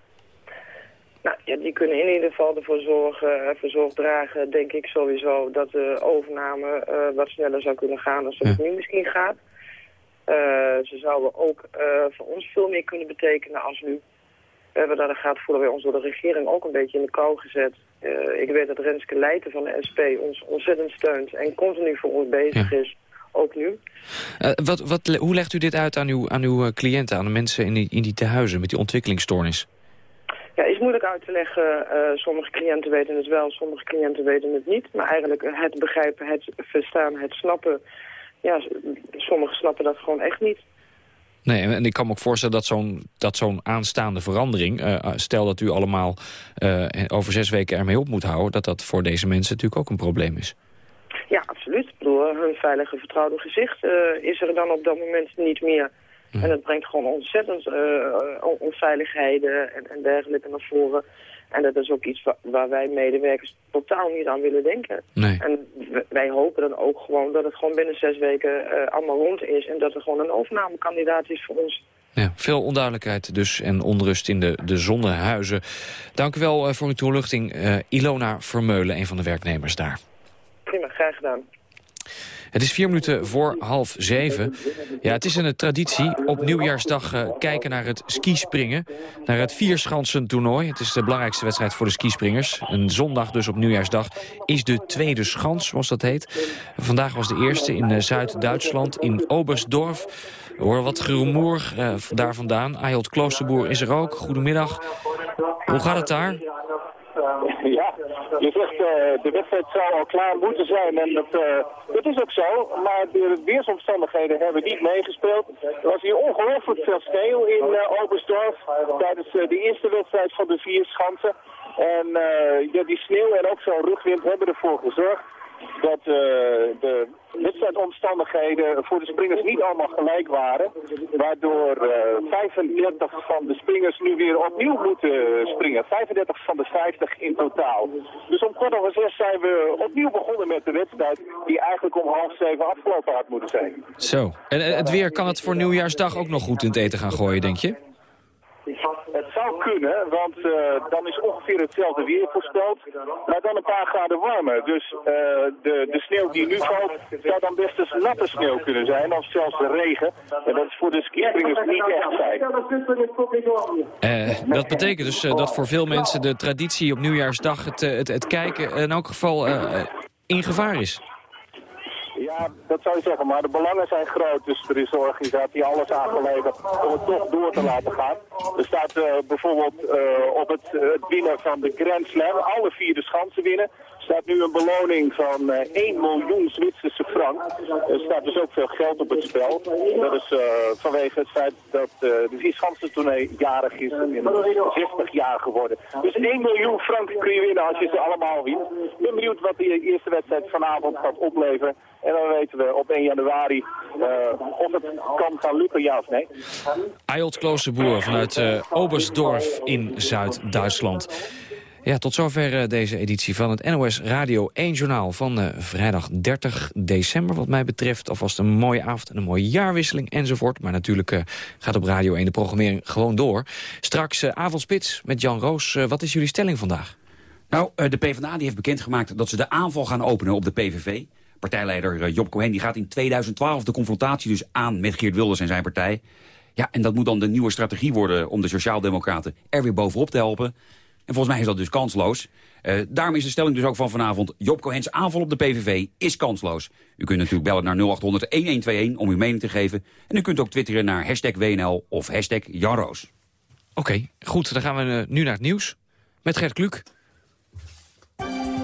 Nou, ja, die kunnen in ieder geval ervoor zorgen, ervoor zorg dragen, denk ik sowieso, dat de overname uh, wat sneller zou kunnen gaan dan het nu misschien gaat. Uh, ze zouden ook uh, voor ons veel meer kunnen betekenen als nu. We hebben daar gaat voelen wij ons door de regering ook een beetje in de kou gezet. ik weet dat Renske Leijten van de SP ons ontzettend steunt en continu voor ons bezig is ook nu. Uh, wat, wat, hoe legt u dit uit aan uw, aan uw cliënten, aan de mensen in die, in die tehuizen met die ontwikkelingsstoornis? Ja, is moeilijk uit te leggen. Uh, sommige cliënten weten het wel, sommige cliënten weten het niet. Maar eigenlijk het begrijpen, het verstaan, het snappen... Ja, sommigen snappen dat gewoon echt niet. Nee, en ik kan me ook voorstellen dat zo'n zo'n aanstaande verandering... Uh, stel dat u allemaal uh, over zes weken ermee op moet houden... dat dat voor deze mensen natuurlijk ook een probleem is. Ja, absoluut. Ik bedoel, hun veilige vertrouwde gezicht uh, is er dan op dat moment niet meer. En dat brengt gewoon ontzettend onveiligheden en, en, dergelijke naar voren. En dat is ook iets waar wij medewerkers totaal niet aan willen denken. Nee. En wij hopen dan ook gewoon dat het gewoon binnen zes weken uh, allemaal rond is... en dat er gewoon een overnamekandidaat is voor ons. Ja, veel onduidelijkheid dus en onrust in de, de zonnehuizen. Dank u wel voor uw toelichting, Ilona Vermeulen, een van de werknemers daar. Prima, graag gedaan. Het is vier minuten voor half zeven. Ja, het is een traditie op nieuwjaarsdag uh, kijken naar het skispringen. Naar het vierschansen toernooi. Het is de belangrijkste wedstrijd voor de skispringers. Een zondag dus op nieuwjaarsdag is de tweede schans, zoals dat heet. Vandaag was de eerste in uh, Zuid-Duitsland, in Oberstdorf. We horen wat gerumoer uh, daar vandaan. Ayot Kloosterboer is er ook. Goedemiddag. Hoe gaat het daar? Ja, je zegt uh, de wedstrijd zou al klaar moeten zijn en dat, dat is ook zo. Maar de weersomstandigheden hebben niet meegespeeld. Er was hier ongelooflijk veel sneeuw in uh, tijdens de eerste wedstrijd van de vier schansen. En ja, die sneeuw en ook zo'n rugwind hebben ervoor gezorgd dat uh, de wedstrijdomstandigheden voor de springers niet allemaal gelijk waren. Waardoor uh, 35 van de springers nu weer opnieuw moeten springen. 35 van de 50 in totaal. Dus om kwart over zes zijn we opnieuw begonnen met de wedstrijd die eigenlijk om half zeven afgelopen had moeten zijn. Zo. En het weer kan het voor nieuwjaarsdag ook nog goed in het eten gaan gooien, denk je? Het zou kunnen, want uh, dan is ongeveer hetzelfde weer voorspeld, maar dan een paar graden warmer. Dus uh, de, de sneeuw die nu valt, zou dan best eens natte sneeuw kunnen zijn, of zelfs de regen. En dat is voor de skispringers niet echt fijn. Uh, dat betekent dus dat voor veel mensen de traditie op nieuwjaarsdag, het, het, het kijken, in elk geval in gevaar is. Ja, dat zou je zeggen, maar de belangen zijn groot. Dus er is een organisatie alles aangeleverd om het toch door te laten gaan. Er staat uh, bijvoorbeeld uh, op het, het winnen van de Grand Slam, alle vier de schansen winnen, staat nu een beloning van uh, 1 miljoen Zwitserse frank. Er staat dus ook veel geld op het spel. Dat is vanwege het feit dat de vierschansen tournee jarig is en 60 jaar geworden. Dus 1 miljoen frank kun je winnen als je ze allemaal wint. Ik ben benieuwd wat de eerste wedstrijd vanavond gaat opleveren. En dan weten we op 1 januari uh, of het kan gaan lukken, ja of nee. Ayot Kloosterboer vanuit uh, Oberstdorf in Zuid-Duitsland. Ja, tot zover uh, deze editie van het NOS Radio 1 Journaal van uh, vrijdag 30 december. Wat mij betreft alvast een mooie avond en een mooie jaarwisseling enzovoort. Maar natuurlijk uh, gaat op Radio 1 de programmering gewoon door. Straks avondspits met Jan Roos. wat is jullie stelling vandaag? Nou, de PvdA die heeft bekendgemaakt dat ze de aanval gaan openen op de PVV. Partijleider Job Cohen die gaat in 2012 de confrontatie dus aan met Geert Wilders en zijn partij. Ja, en dat moet dan de nieuwe strategie worden om de Sociaaldemocraten er weer bovenop te helpen. En volgens mij is dat dus kansloos. Uh, daarom is de stelling dus ook van vanavond... Job Cohens aanval op de PVV is kansloos. U kunt natuurlijk bellen naar 0800-1121 om uw mening te geven. En u kunt ook twitteren naar hashtag WNL of hashtag Janroos. Oké, goed. Dan gaan we uh, nu naar het nieuws met Gert Kluk.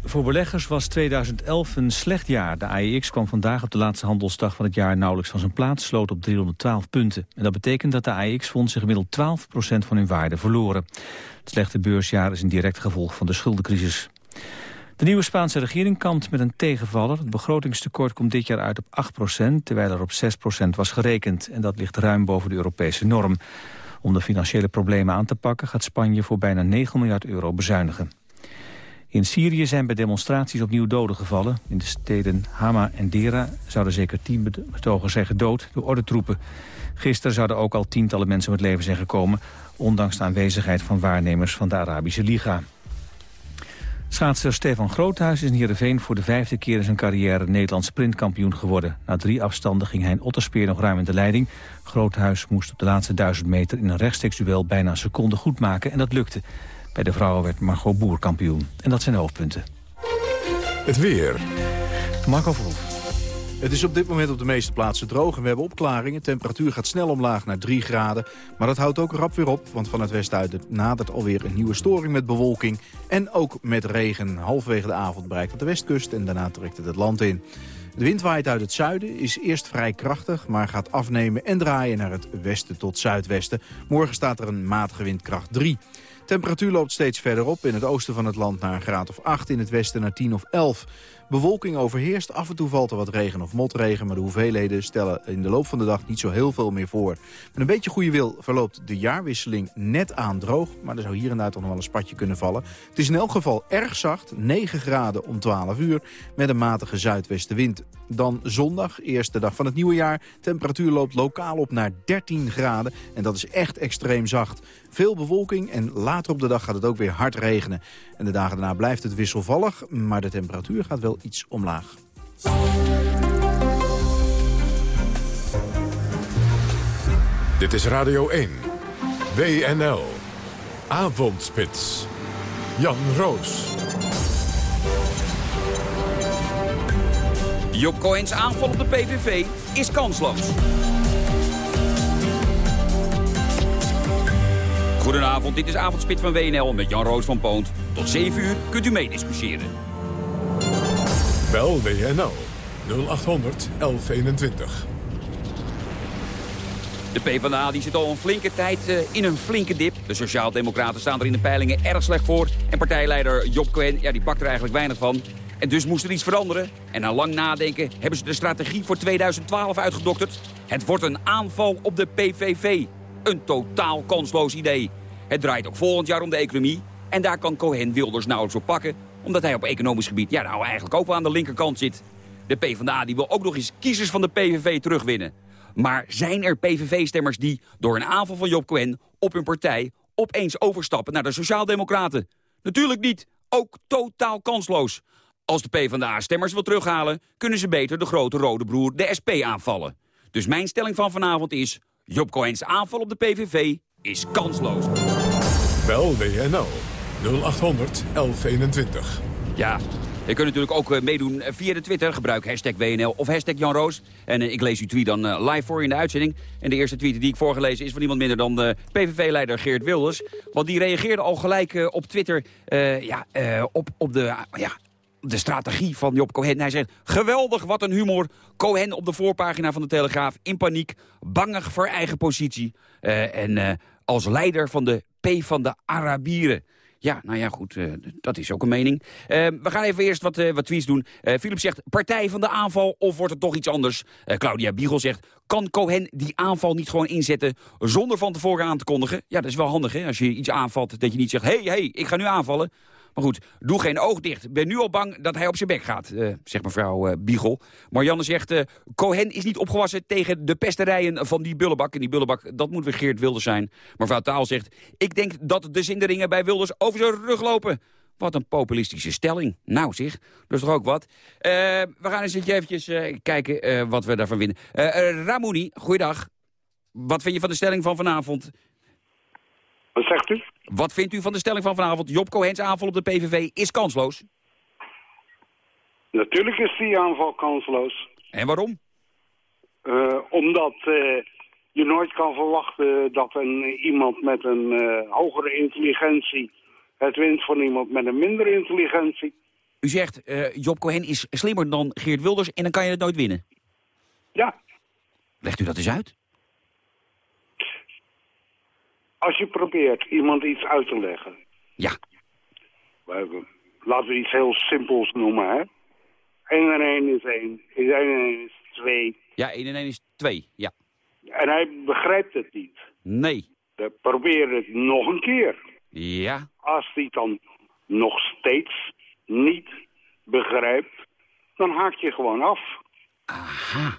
Voor, bele voor beleggers was 2011 een slecht jaar. De AEX kwam vandaag op de laatste handelsdag van het jaar nauwelijks van zijn plaats, sloot op 312 punten. En dat betekent dat de AEX-fondsen gemiddeld 12% van hun waarde verloren. Het slechte beursjaar is een direct gevolg van de schuldencrisis. De nieuwe Spaanse regering kampt met een tegenvaller. Het begrotingstekort komt dit jaar uit op 8% terwijl er op 6% was gerekend. En dat ligt ruim boven de Europese norm. Om de financiële problemen aan te pakken gaat Spanje voor bijna 9 miljard euro bezuinigen. In Syrië zijn bij demonstraties opnieuw doden gevallen. In de steden Hama en Dera zouden zeker tien betogers zijn gedood door ordentroepen. Gisteren zouden ook al tientallen mensen om het leven zijn gekomen... ondanks de aanwezigheid van waarnemers van de Arabische Liga. Schaatser Stefan Groothuis is in Heerenveen voor de vijfde keer in zijn carrière Nederlands sprintkampioen geworden. Na drie afstanden ging hij in Otterspeer nog ruim in de leiding. Groothuis moest op de laatste duizend meter in een rechtstreeks duel bijna een seconde goed maken en dat lukte. Bij de vrouwen werd Margot Boer kampioen. En dat zijn de hoofdpunten. Het weer. Marco Verhoef. Het is op dit moment op de meeste plaatsen droog en we hebben opklaringen. Temperatuur gaat snel omlaag naar 3 graden. Maar dat houdt ook rap weer op, want van het westen uit nadert alweer een nieuwe storing met bewolking. En ook met regen. Halverwege de avond bereikt het de westkust en daarna trekt het het land in. De wind waait uit het zuiden, is eerst vrij krachtig, maar gaat afnemen en draaien naar het westen tot zuidwesten. Morgen staat er een matige windkracht 3. Temperatuur loopt steeds verder op. In het oosten van het land naar een graad of 8. In het westen naar 10 of 11. Bewolking overheerst. Af en toe valt er wat regen of motregen. Maar de hoeveelheden stellen in de loop van de dag niet zo heel veel meer voor. Met een beetje goede wil verloopt de jaarwisseling net aan droog. Maar er zou hier en daar toch nog wel een spatje kunnen vallen. Het is in elk geval erg zacht. 9 graden om 12 uur. Met een matige zuidwestenwind. Dan zondag, eerste dag van het nieuwe jaar. Temperatuur loopt lokaal op naar 13 graden. En dat is echt extreem zacht. Veel bewolking en later op de dag gaat het ook weer hard regenen. En de dagen daarna blijft het wisselvallig, maar de temperatuur gaat wel iets omlaag. Dit is Radio 1. WNL. Avondspits. Jan Roos. Job Cohen's aanval op de PVV is kansloos. Goedenavond, dit is Avondspit van WNL met Jan Roos van Poont. Tot 7 uur kunt u meediscussiëren. Bel WNL 0800 1121. De PvdA die zit al een flinke tijd uh, in een flinke dip. De Sociaaldemocraten staan er in de peilingen erg slecht voor. En partijleider Job Cohen, ja, die pakt er eigenlijk weinig van. En dus moest er iets veranderen. En na lang nadenken hebben ze de strategie voor 2012 uitgedokterd. Het wordt een aanval op de PVV. Een totaal kansloos idee. Het draait ook volgend jaar om de economie. En daar kan Cohen Wilders nauwelijks op pakken. Omdat hij op economisch gebied ja, nou eigenlijk ook wel aan de linkerkant zit. De PvdA die wil ook nog eens kiezers van de PVV terugwinnen. Maar zijn er PVV-stemmers die door een aanval van Job Cohen op hun partij opeens overstappen naar de Sociaaldemocraten? Natuurlijk niet. Ook totaal kansloos. Als de PvdA stemmers wil terughalen, kunnen ze beter de grote rode broer, de SP, aanvallen. Dus mijn stelling van vanavond is... Job Cohen's aanval op de PVV is kansloos. Bel WNL 0800 1121. Ja, je kunt natuurlijk ook eh, meedoen via de Twitter. Gebruik hashtag WNL of hashtag Jan Roos. En uh, ik lees uw tweet dan uh, live voor in de uitzending. En de eerste tweet die ik voorgelezen is van niemand minder dan de PVV-leider Geert Wilders. Want die reageerde al gelijk op Twitter ja, op, op de... ja, de strategie van Job Cohen. Hij zegt, geweldig, wat een humor. Cohen op de voorpagina van de Telegraaf, in paniek, bangig voor eigen positie. En als leider van de P van de Arabieren. Ja, nou ja, goed, uh, dat is ook een mening. we gaan even eerst wat, wat tweets doen. Philip zegt, partij van de aanval of wordt het toch iets anders? Claudia Biegel zegt, kan Cohen die aanval niet gewoon inzetten zonder van tevoren aan te kondigen? Ja, dat is wel handig, hè? Als je iets aanvalt, dat je niet zegt, hey, hey, ik ga nu aanvallen. Maar goed, doe geen oog dicht. Ben nu al bang dat hij op zijn bek gaat, uh, zegt mevrouw uh, Biegel. Marianne zegt, uh, Cohen is niet opgewassen tegen de pesterijen van die bullebak. En die bullebak, dat moet weer Geert Wilders zijn. Mevrouw Taal zegt, ik denk dat de zinderingen bij Wilders over zijn rug lopen. Wat een populistische stelling. Nou zeg, dat is toch ook wat. we gaan eens eventjes kijken wat we daarvan winnen. Ramouni, goeiedag. Wat vind je van de stelling van vanavond? Wat zegt u? Wat vindt u van de stelling van vanavond? Job Cohen's aanval op de PVV is kansloos. Natuurlijk is die aanval kansloos. En waarom? Uh, omdat uh, je nooit kan verwachten dat een, iemand met een uh, hogere intelligentie het wint van iemand met een minder intelligentie. U zegt, Job Cohen is slimmer dan Geert Wilders en dan kan je het nooit winnen. Ja. Legt u dat eens uit? Als je probeert iemand iets uit te leggen. Ja. Laten we iets heel simpels noemen, hè. 1 en 1 is 1. 1 en 1 is 2. Ja, 1 en 1 is 2, ja. En hij begrijpt het niet. Nee. Dan probeer het nog een keer. Ja. Als hij het dan nog steeds niet begrijpt, dan haak je gewoon af. Aha.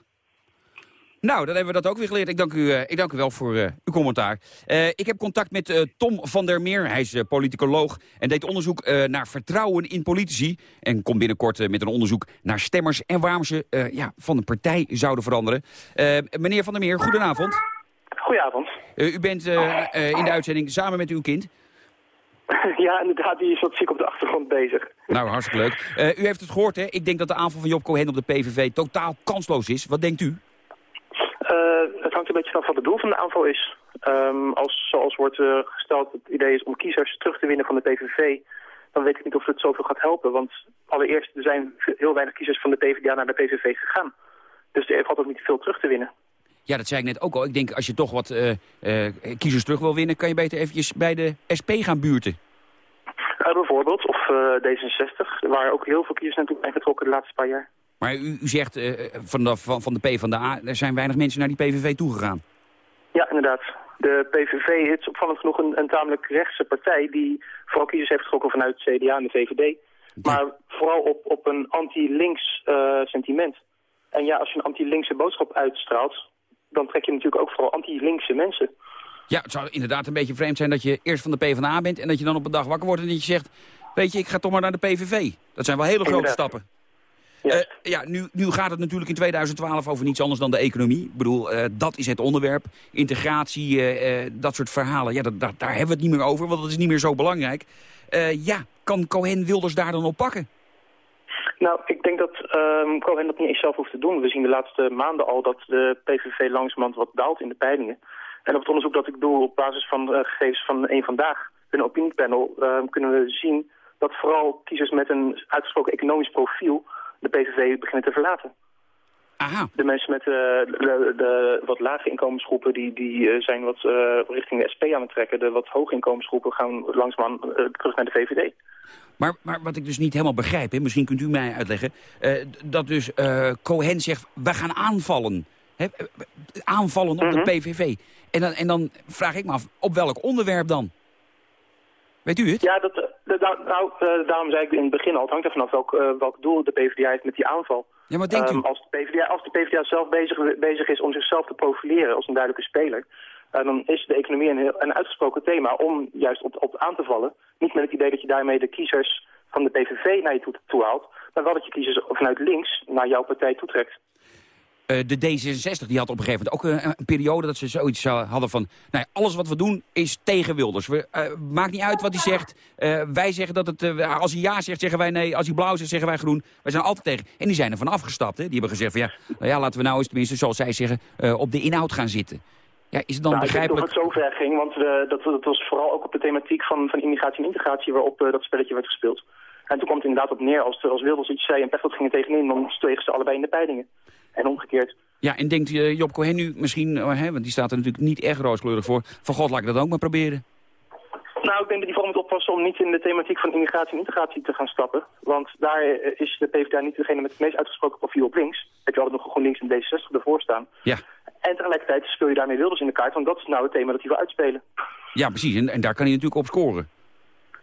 Nou, dan hebben we dat ook weer geleerd. Ik dank u, uh, ik dank u wel voor uh, uw commentaar. Uh, ik heb contact met Tom van der Meer. Hij is politicoloog en deed onderzoek naar vertrouwen in politici. En komt binnenkort met een onderzoek naar stemmers... en waarom ze ja, van een partij zouden veranderen. meneer van der Meer, goedenavond. Goedenavond. u bent in de uitzending samen met uw kind. Ja, inderdaad, die is wat ziek op de achtergrond bezig. Nou, hartstikke leuk. u heeft het gehoord, hè? Ik denk dat de aanval van Job Cohen op de PVV totaal kansloos is. Wat denkt u? Uh, het hangt een beetje af wat het doel van de aanval is. Um, als, zoals wordt uh, gesteld, het idee is om kiezers terug te winnen van de PVV... dan weet ik niet of het zoveel gaat helpen. Want allereerst, er zijn heel weinig kiezers van de PvdA naar de PVV gegaan. Dus er valt ook niet veel terug te winnen. Ja, dat zei ik net ook al. Ik denk, als je toch wat uh, kiezers terug wil winnen... kan je beter eventjes bij de SP gaan buurten. bijvoorbeeld, of D66, waar ook heel veel kiezers naartoe zijn getrokken de laatste paar jaar. Maar u, u zegt uh, van, de, van, van de PvdA, er zijn weinig mensen naar die PVV toegegaan. Ja, inderdaad. De PVV is opvallend genoeg een, een tamelijk rechtse partij... die vooral kiezers heeft getrokken vanuit CDA en de VVD. Maar vooral op, op een anti-links uh, sentiment. En ja, als je een anti-linkse boodschap uitstraalt... dan trek je natuurlijk ook vooral anti-linkse mensen. Ja, het zou inderdaad een beetje vreemd zijn dat je eerst van de PvdA bent... en dat je dan op een dag wakker wordt en dat je zegt... weet je, ik ga toch maar naar de PVV. Dat zijn wel hele grote inderdaad. stappen. Uh, ja, nu, nu gaat het natuurlijk in 2012 over niets anders dan de economie. Ik bedoel, uh, dat is het onderwerp. Integratie, uh, dat soort verhalen. Ja, dat, dat, daar hebben we het niet meer over, want dat is niet meer zo belangrijk. ja, kan Cohen Wilders daar dan op pakken? Nou, ik denk dat um, Cohen dat niet eens zelf hoeft te doen. We zien de laatste maanden al dat de PVV langzamerhand wat daalt in de peilingen. En op het onderzoek dat ik doe op basis van gegevens van één Vandaag, een opiniepanel, kunnen we zien dat vooral kiezers met een uitgesproken economisch profiel de PVV beginnen te verlaten. Aha. De mensen met uh, de, de, wat lage inkomensgroepen die, die uh, zijn wat uh, richting de SP aan het trekken. De wat hoge inkomensgroepen gaan langzaamaan terug naar de VVD. Maar, maar wat ik dus niet helemaal begrijp, hè, misschien kunt u mij uitleggen... dat dus Cohen zegt, we gaan aanvallen. Hè, aanvallen op mm -hmm. de PVV. En dan, en dan vraag ik me af, op welk onderwerp dan? Weet u het? Ja, dat, de, nou, uh, daarom zei ik in het begin al, het hangt er vanaf welk, uh, welk doel de PvdA heeft met die aanval. Ja, maar denkt u? Um, als, de PvdA, als de PvdA zelf bezig, bezig is om zichzelf te profileren als een duidelijke speler, uh, dan is de economie een, heel, een uitgesproken thema om juist op, op aan te vallen. Niet met het idee dat je daarmee de kiezers van de PVV naar je toe, toe haalt, maar wel dat je kiezers vanuit links naar jouw partij toetrekt. Uh, de D66 die had op een gegeven moment ook een, een periode dat ze zoiets hadden van... Nou ja, alles wat we doen is tegen Wilders. We, uh, maakt niet uit wat hij zegt. Uh, wij zeggen dat het... als hij ja zegt, zeggen wij nee. Als hij blauw zegt, zeggen wij groen. Wij zijn altijd tegen. En die zijn er van afgestapt. Hè? Die hebben gezegd van ja, nou ja, laten we nou eens tenminste, zoals zij zeggen... op de inhoud gaan zitten. Ja, is het dan nou, begrijpelijk... Ik weet niet of het zo ver ging, want dat, dat, was vooral ook op de thematiek van, van immigratie en integratie... waarop dat spelletje werd gespeeld. En toen kwam het inderdaad op neer, als, als Wilders iets zei en Pechtold ging er tegenin... dan stegen ze allebei in de peilingen. En omgekeerd. Ja, en denkt uh, Job Cohen nu misschien, uh, hè, want die staat er natuurlijk niet echt rooskleurig voor... van god, laat ik dat ook maar proberen? Nou, ik denk dat hij vooral moet oppassen om niet in de thematiek van immigratie en integratie te gaan stappen. Want daar is de PvdA niet degene met het meest uitgesproken profiel op links. Heb je altijd nog GroenLinks en D66 ervoor staan. Ja. En tegelijkertijd speel je daarmee Wilders in de kaart, want dat is nou het thema dat hij wil uitspelen. Ja, precies. En, en daar kan hij natuurlijk op scoren.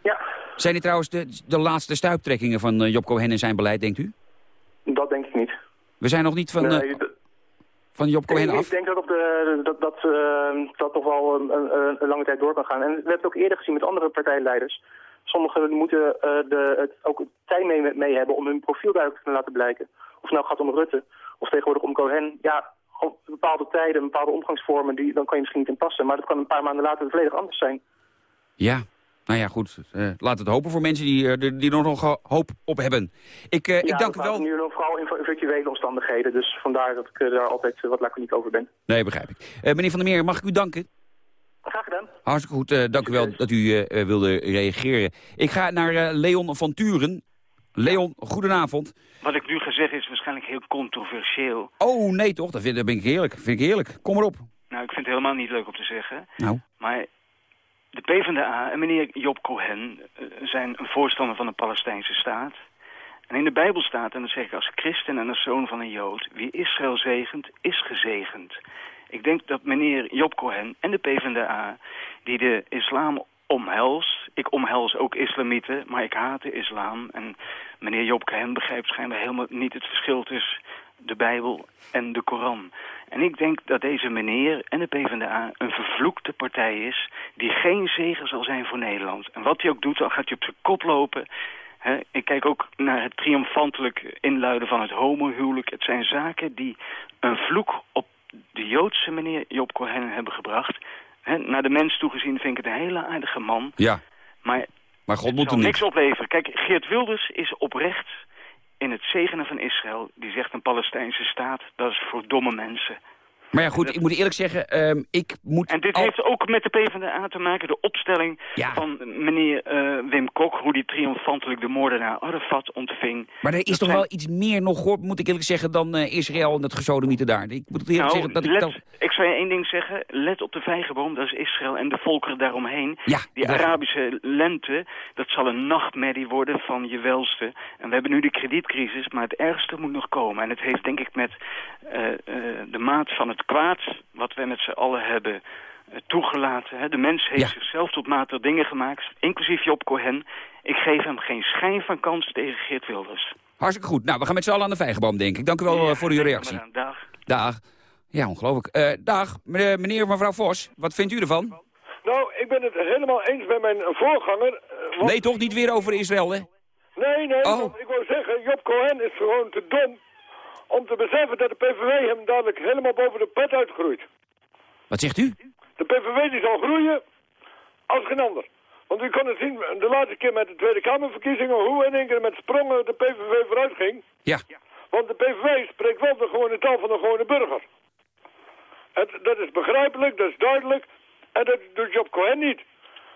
Ja. Zijn dit trouwens de, de laatste stuiptrekkingen van Job Cohen en zijn beleid, denkt u? Dat denk ik niet. We zijn nog niet van... Nee, uh, van Job Cohen af? Ik denk dat op de, dat, dat, uh, dat toch wel een, een, een, lange tijd door kan gaan. En we hebben het ook eerder gezien met andere partijleiders. Sommigen moeten uh, de, het, ook tijd mee, mee hebben om hun profiel duidelijk te laten blijken. Of het nou gaat om Rutte of tegenwoordig om Cohen. Ja, op bepaalde tijden, bepaalde omgangsvormen, die, dan kan je misschien niet in passen. Maar dat kan een paar maanden later volledig anders zijn. Ja, Nou ja, goed. Uh, laat het hopen voor mensen die, uh, die er nog hoop op hebben. Ik, uh, ja, ik dank u wel. nu nog vooral in virtuele omstandigheden. Dus vandaar dat ik daar altijd wat laconiek over ben. Nee, begrijp ik. meneer Van der Meer, mag ik u danken? Graag gedaan. Hartstikke goed. dank u wel dat u wilde reageren. Ik ga naar Leon van Turen. Leon, goedenavond. Wat ik nu ga zeggen is waarschijnlijk heel controversieel. Oh, nee toch? Dat vind, dat ben ik heerlijk. vind ik heerlijk. Kom erop. Nou, ik vind het helemaal niet leuk om te zeggen. Nou. Maar de PvdA en meneer Job Cohen eh, zijn een voorstander van de Palestijnse staat. En in de Bijbel staat, en dat zeg ik als christen en als zoon van een Jood... wie Israël zegent, is gezegend. Ik denk dat meneer Job Cohen en de PvdA... die de islam omhelst... ik omhels ook islamieten, maar ik haat de islam... en meneer Job Cohen begrijpt schijnbaar helemaal niet het verschil tussen de Bijbel en de Koran. En ik denk dat deze meneer en de PvdA een vervloekte partij is... die geen zegen zal zijn voor Nederland. En wat hij ook doet, dan gaat hij op zijn kop lopen... ik kijk ook naar het triomfantelijk inluiden van het homohuwelijk. Het zijn zaken die een vloek op de Joodse meneer Job Cohen hebben gebracht. naar de mens toegezien vind ik het een hele aardige man. Ja, maar, maar God moet hem niks niet. opleveren. Kijk, Geert Wilders is oprecht in het zegenen van Israël, die zegt een Palestijnse staat, dat is voor domme mensen. Maar ja, goed, ik moet eerlijk zeggen, um, ik moet... En dit heeft ook met de PvdA te maken, de opstelling van meneer uh, Wim Kok... hoe die triomfantelijk de moordenaar Arafat ontving. Maar er is dat toch wel iets meer nog, hoor, moet ik eerlijk zeggen, dan uh, Israël en het gesodemieten daar. Ik moet eerlijk nou, zeggen dat let, ik... Dan... Ik zou je één ding zeggen, let op de vijgenboom, dat is Israël en de volkeren daaromheen. Ja, die. Arabische lente, dat zal een nachtmerrie worden van je welste. En we hebben nu de kredietcrisis, maar het ergste moet nog komen. En het heeft denk ik met uh, de maat van het kwaad wat wij met z'n allen hebben uh, toegelaten. Hè. De mens heeft ja. zichzelf tot matig dingen gemaakt, inclusief Job Cohen. Ik geef hem geen schijn van kans tegen Geert Wilders. Hartstikke goed. Nou, we gaan met z'n allen aan de vijgenboom, denk ik. Dank u wel ja, voor uw reactie. Dag. Dag. Ja, ongelooflijk. Uh, dag, meneer, meneer mevrouw Vos. Wat vindt u ervan? Nou, ik ben het helemaal eens met mijn voorganger. Want... Nee, toch niet weer over Israël, hè? Nee, nee, oh. ik wil zeggen, Job Cohen is gewoon te dom om te beseffen dat de PVV hem dadelijk helemaal boven de pet uitgroeit. Wat zegt u? De PVV die zal groeien als geen ander. Want u kon het zien de laatste keer met de Tweede Kamerverkiezingen... hoe in één keer met sprongen de PVV vooruit ging. Ja. Want de PVV spreekt wel de gewone taal van de gewone burger. Het, dat is begrijpelijk, dat is duidelijk. En dat doet Job Cohen niet.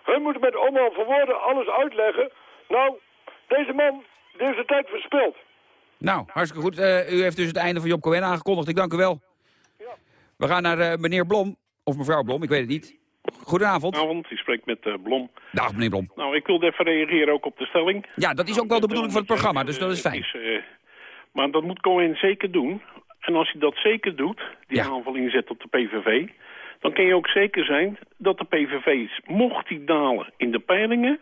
Hij moet met van woorden alles uitleggen. Nou, deze man, deze tijd verspild. Nou, hartstikke goed. Uh, u heeft dus het einde van Job Cohen aangekondigd. Ik dank u wel. Ja. We gaan naar uh, meneer Blom. Of mevrouw Blom, ik weet het niet. Goedenavond. Goedenavond, u spreekt met uh, Blom. Dag, meneer Blom. Nou, ik wilde even reageren ook op de stelling. Ja, dat is ook wel de bedoeling van het programma, dus dat is fijn. Is, uh, maar dat moet Cohen zeker doen. En als hij dat zeker doet, die ja. aanval inzet op de PVV... dan kun je ook zeker zijn dat de PVV, mocht die dalen in de peilingen...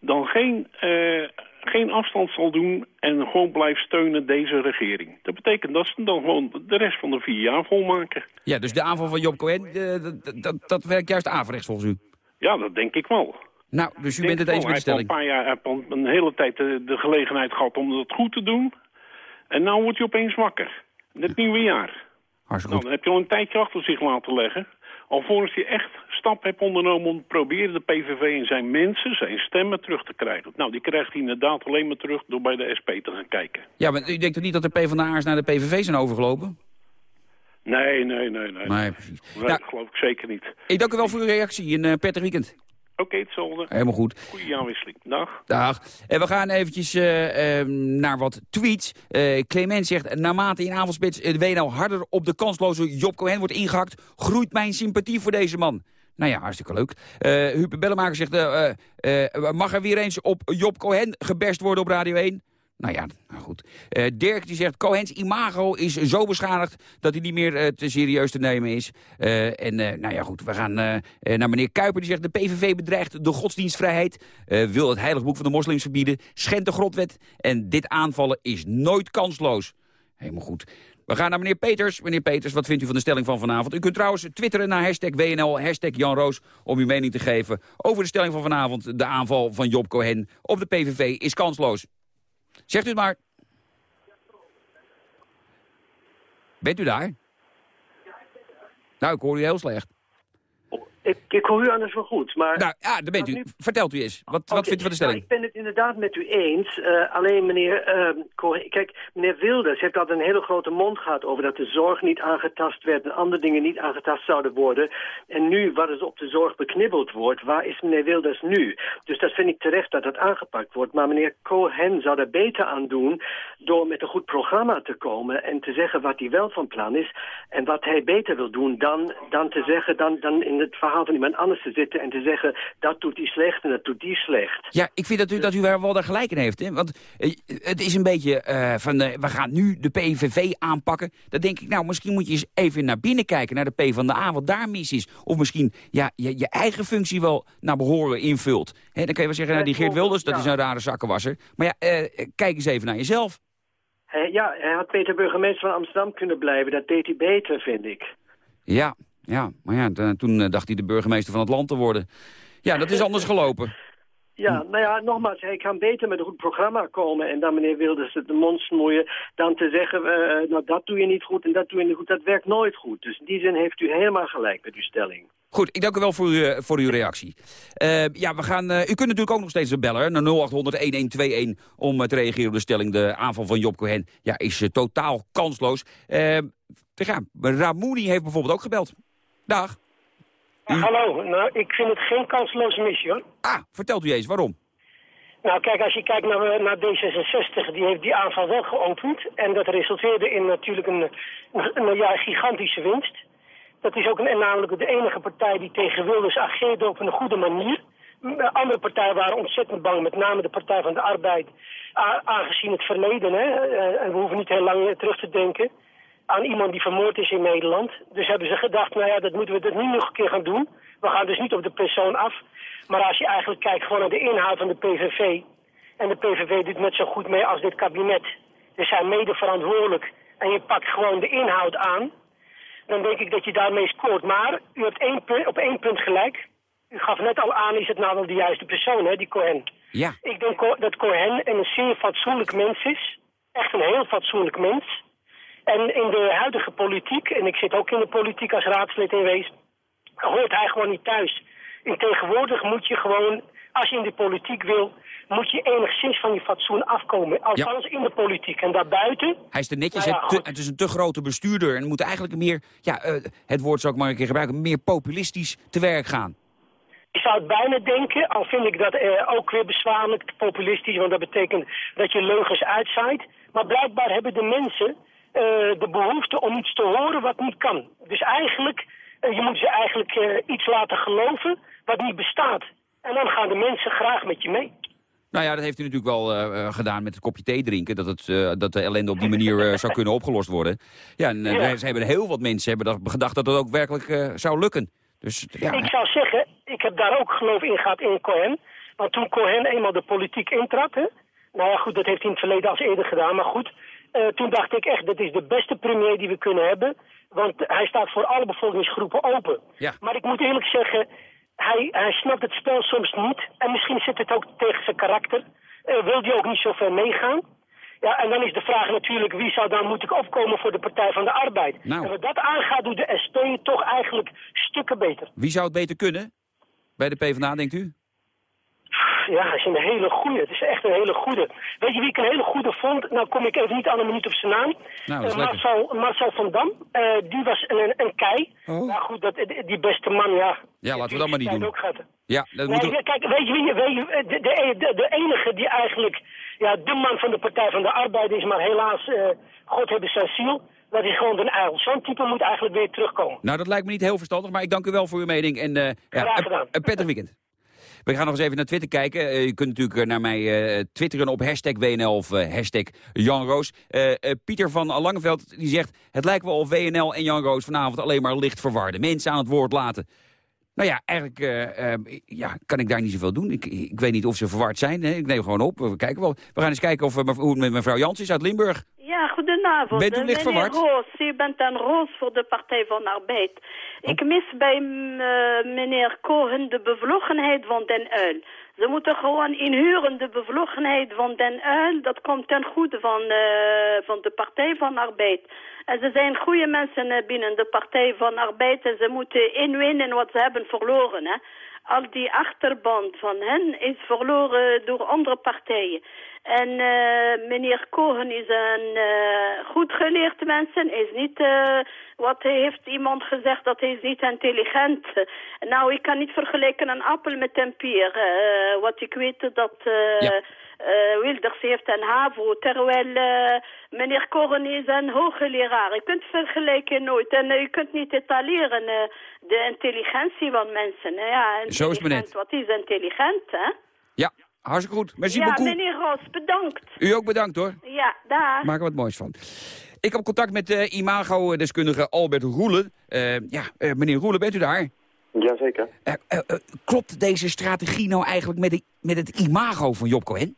dan geen, uh, geen afstand zal doen en gewoon blijft steunen deze regering. Dat betekent dat ze dan gewoon de rest van de vier jaar volmaken. Ja, dus de aanval van Job Cohen, uh, dat, dat, dat werkt juist averechts volgens u? Ja, dat denk ik wel. Nou, dus u bent het eens met de stelling? Hij heeft al een paar jaar een hele tijd de, de gelegenheid gehad om dat goed te doen. En nu wordt hij opeens wakker. Het nieuwe jaar. Hartstikke nou, dan heb je al een tijdje achter zich laten leggen. Alvorens je echt stap hebt ondernomen om te proberen de PVV en zijn mensen, zijn stemmen terug te krijgen. Nou, die krijgt hij inderdaad alleen maar terug door bij de SP te gaan kijken. Ja, maar u denkt toch niet dat de PvdA'ers naar de PVV zijn overgelopen? Nee, nee, nee. Nee, nee precies. Nee, nou, dat geloof ik zeker niet. Ik dank u wel voor uw reactie. Een uh, prettig weekend. Oké, okay, hetzelfde. Helemaal goed. Goeie jaarwisseling. Dag. Dag. En we gaan eventjes uh, uh, naar wat tweets. Uh, Clement zegt, naarmate in avondspits de WNL harder op de kansloze Job Cohen wordt ingehakt... groeit mijn sympathie voor deze man. Nou ja, hartstikke leuk. Uh, Huub Bellemaker zegt, mag er weer eens op Job Cohen geberst worden op Radio 1? Nou ja, nou goed. Uh, Dirk die zegt, Cohens imago is zo beschadigd dat hij niet meer uh, te serieus te nemen is. Uh, en nou ja, goed, we gaan naar meneer Kuiper. Die zegt, de PVV bedreigt de godsdienstvrijheid. wil het heilig boek van de moslims verbieden. Schendt de grondwet. En dit aanvallen is nooit kansloos. Helemaal goed. We gaan naar meneer Peters. Meneer Peters, wat vindt u van de stelling van vanavond? U kunt trouwens twitteren naar hashtag WNL, hashtag Jan Roos... om uw mening te geven over de stelling van vanavond. De aanval van Job Cohen op de PVV is kansloos. Zegt u het maar. Bent u daar? Nou, ik hoor u heel slecht. Ik, ik hoor u anders wel goed, maar... Nou, ja, daar bent u. Vertelt u eens. Wat, wat vindt u van de stelling? Nou, ik ben het inderdaad met u eens. Uh, alleen meneer... Uh, kijk, meneer Wilders heeft altijd een hele grote mond gehad... over dat de zorg niet aangetast werd... en andere dingen niet aangetast zouden worden. En nu, wat er op de zorg beknibbeld wordt... waar is meneer Wilders nu? Dus dat vind ik terecht dat dat aangepakt wordt. Maar meneer Cohen zou er beter aan doen... door met een goed programma te komen... en te zeggen wat hij wel van plan is... en wat hij beter wil doen dan, dan te zeggen... Dan, dan in het verhaal van iemand anders te zitten en te zeggen... dat doet hij slecht en dat doet die slecht. Ja, ik vind dat u, dat u wel daar gelijk in heeft. Hè? Want eh, het is een beetje uh, van, uh, we gaan nu de PVV aanpakken. Dan denk ik, nou, misschien moet je eens even naar binnen kijken... naar de P van de A, wat daar mis is. Of misschien ja, je, je eigen functie wel naar behoren invult. Hè, dan kun je wel zeggen, nou, die Geert Wilders, dat is een rare zakkenwasser. Maar ja, kijk eens even naar jezelf. ja, hij had Peter burgemeester van Amsterdam kunnen blijven. Dat deed hij beter, vind ik. Ja, ja, maar ja, toen eh, dacht hij de burgemeester van het land te worden. Ja, dat is anders gelopen. Ja, nou ja, nogmaals, hij kan beter met een goed programma komen... en dan meneer Wilders de mond smoeien... dan te zeggen, uh, nou dat doe je niet goed en dat doe je niet goed. Dat werkt nooit goed. Dus in die zin heeft u helemaal gelijk met uw stelling. Goed, ik dank u wel voor, uw, voor uw reactie. Uh, ja, we gaan, uh, u kunt natuurlijk ook nog steeds bellen naar 0800-1121... om te reageren op de stelling. De aanval van Job Cohen ja, is totaal kansloos. Uh, Ramouni heeft bijvoorbeeld ook gebeld. Dag. hallo, nou, ik vind het geen kansloze missie, hoor. Ah, vertelt u eens, waarom? Nou, kijk, als je kijkt naar, eh, naar D66, die heeft die aanval wel geopend. En dat resulteerde in natuurlijk een, een, ja, gigantische winst. Dat is ook een, namelijk de enige partij die tegen Wilders ageerde op een goede manier. Andere partijen waren ontzettend bang, met name de Partij van de Arbeid. Aangezien het verleden, hè, eh, en we hoeven niet heel lang terug te denken aan iemand die vermoord is in Nederland. Dus hebben ze gedacht, nou ja, dat moeten we dat niet nog een keer gaan doen. We gaan dus niet op de persoon af. Maar als je eigenlijk kijkt gewoon naar de inhoud van de PVV... en de PVV doet net zo goed mee als dit kabinet. Ze zijn mede verantwoordelijk en je pakt gewoon de inhoud aan... dan denk ik dat je daarmee scoort. Maar u hebt één punt, op één punt gelijk. U gaf net al aan, is het nou wel de juiste persoon, hè, die Cohen? Ja. Ik denk dat Cohen een zeer fatsoenlijk mens is. Echt een heel fatsoenlijk mens. En in de huidige politiek, en ik zit ook in de politiek als raadslid in Wees, hoort hij gewoon niet thuis. In tegenwoordig moet je gewoon, als je in de politiek wil, moet je enigszins van je fatsoen afkomen. Althans in de politiek. En daarbuiten... Hij is te netjes, nou het, is een te grote bestuurder en moet eigenlijk meer, ja, uh, het woord zou ik maar een keer gebruiken, meer populistisch te werk gaan. Ik zou het bijna denken, al vind ik dat uh, ook weer bezwaarlijk, populistisch, want dat betekent dat je leugens uitzaait. Maar blijkbaar hebben de mensen de behoefte om iets te horen wat niet kan. Dus eigenlijk, uh, je moet ze eigenlijk uh, iets laten geloven wat niet bestaat. En dan gaan de mensen graag met je mee. Nou ja, dat heeft u natuurlijk wel uh, gedaan met het kopje thee drinken. Dat, het, uh, dat de ellende op die manier uh, zou kunnen opgelost worden. Ja, en ja. ze hebben heel wat mensen hebben gedacht dat het ook werkelijk zou lukken. Dus, ja. Ik zou zeggen, ik heb daar ook geloof in gehad in Cohen. Want toen Cohen eenmaal de politiek intrad... Hè, nou ja, goed, dat heeft hij in het verleden als eerder gedaan. Maar goed, uh, toen dacht ik echt, dat is de beste premier die we kunnen hebben. Want hij staat voor alle bevolkingsgroepen open. Ja. Maar ik moet eerlijk zeggen, hij, hij snapt het spel soms niet. En misschien zit het ook tegen zijn karakter. Uh, wil hij ook niet zo ver meegaan. Ja, en dan is de vraag natuurlijk, wie zou dan moeten opkomen voor de Partij van de Arbeid? Nou. En wat dat aangaat, doet de SP toch eigenlijk stukken beter. Wie zou het beter kunnen? Bij de PvdA, denkt u? Ja, hij is een hele goede. Het is echt een hele goede. Weet je wie ik een hele goede vond? Nou kom ik even niet aan een minuut op zijn naam. Nou, uh, Marcel, Marcel van Dam. Uh, die was een, een kei. Oh. Nou goed, dat, die beste man, ja. Ja, laten we dat maar niet doen. Ook gaat. Ja, dat nee, moet. Kijk, weet je wie, weet je, de, de, de, de, enige die eigenlijk ja, de man van de Partij van de Arbeid is, maar helaas, uh, God hebben zijn ziel. Dat is gewoon een uil. Zo'n type moet eigenlijk weer terugkomen. Nou, dat lijkt me niet heel verstandig, maar ik dank u wel voor uw mening. En uh, ja, een, een prettig weekend. We gaan nog eens even naar Twitter kijken. Uh, je kunt natuurlijk naar mij uh, twitteren op hashtag WNL of hashtag Jan Roos. Pieter van Langeveld die zegt... het lijkt wel of WNL en Jan Roos vanavond alleen maar licht verwarde. Mensen aan het woord laten. Nou ja, eigenlijk ja, kan ik daar niet zoveel doen. Ik, ik weet niet of ze verward zijn. Hè. Ik neem gewoon op. We kijken wel. We gaan eens kijken of, hoe het met mevrouw Jans is uit Limburg. Ja, goedenavond. Bent u Eh, licht verward? Roos, u bent een Roos voor de Partij van Arbeid. Ik mis bij mm, eh, meneer Cohen de bevlogenheid van Den Uil. Ze moeten gewoon inhuren de bevlogenheid van Den Uil. Dat komt ten goede van, eh, van de Partij van Arbeid. En ze zijn goede mensen binnen de Partij van Arbeid. En ze moeten inwinnen wat ze hebben verloren. Hè. Al die achterband van hen is verloren door andere partijen. En eh, meneer Cohen is een eh, goed geleerd mens. Is niet, eh, wat heeft iemand gezegd, dat hij is niet intelligent. Nou, ik kan niet vergelijken een appel met een peer. Wat ik weet dat eh eh, Wilders heeft een HAVO, terwijl eh, meneer Cohen is een hoogleraar. Je kunt vergelijken nooit. En eh, je kunt niet etaleren eh, de intelligentie van mensen. Ja, Zo is het net. intelligent, Wat is intelligent, hè? Ja, hartstikke goed. Merci ja, beaucoup. meneer Roos, bedankt. U ook bedankt hoor. Ja, daar. Maak er wat moois van. Ik heb contact met eh imago-deskundige Albert Roelen. Eh, ja, eh, meneer Roelen, bent u daar? Jazeker. Eh, eh, eh, klopt deze strategie nou eigenlijk met, de, met het imago van Job Cohen?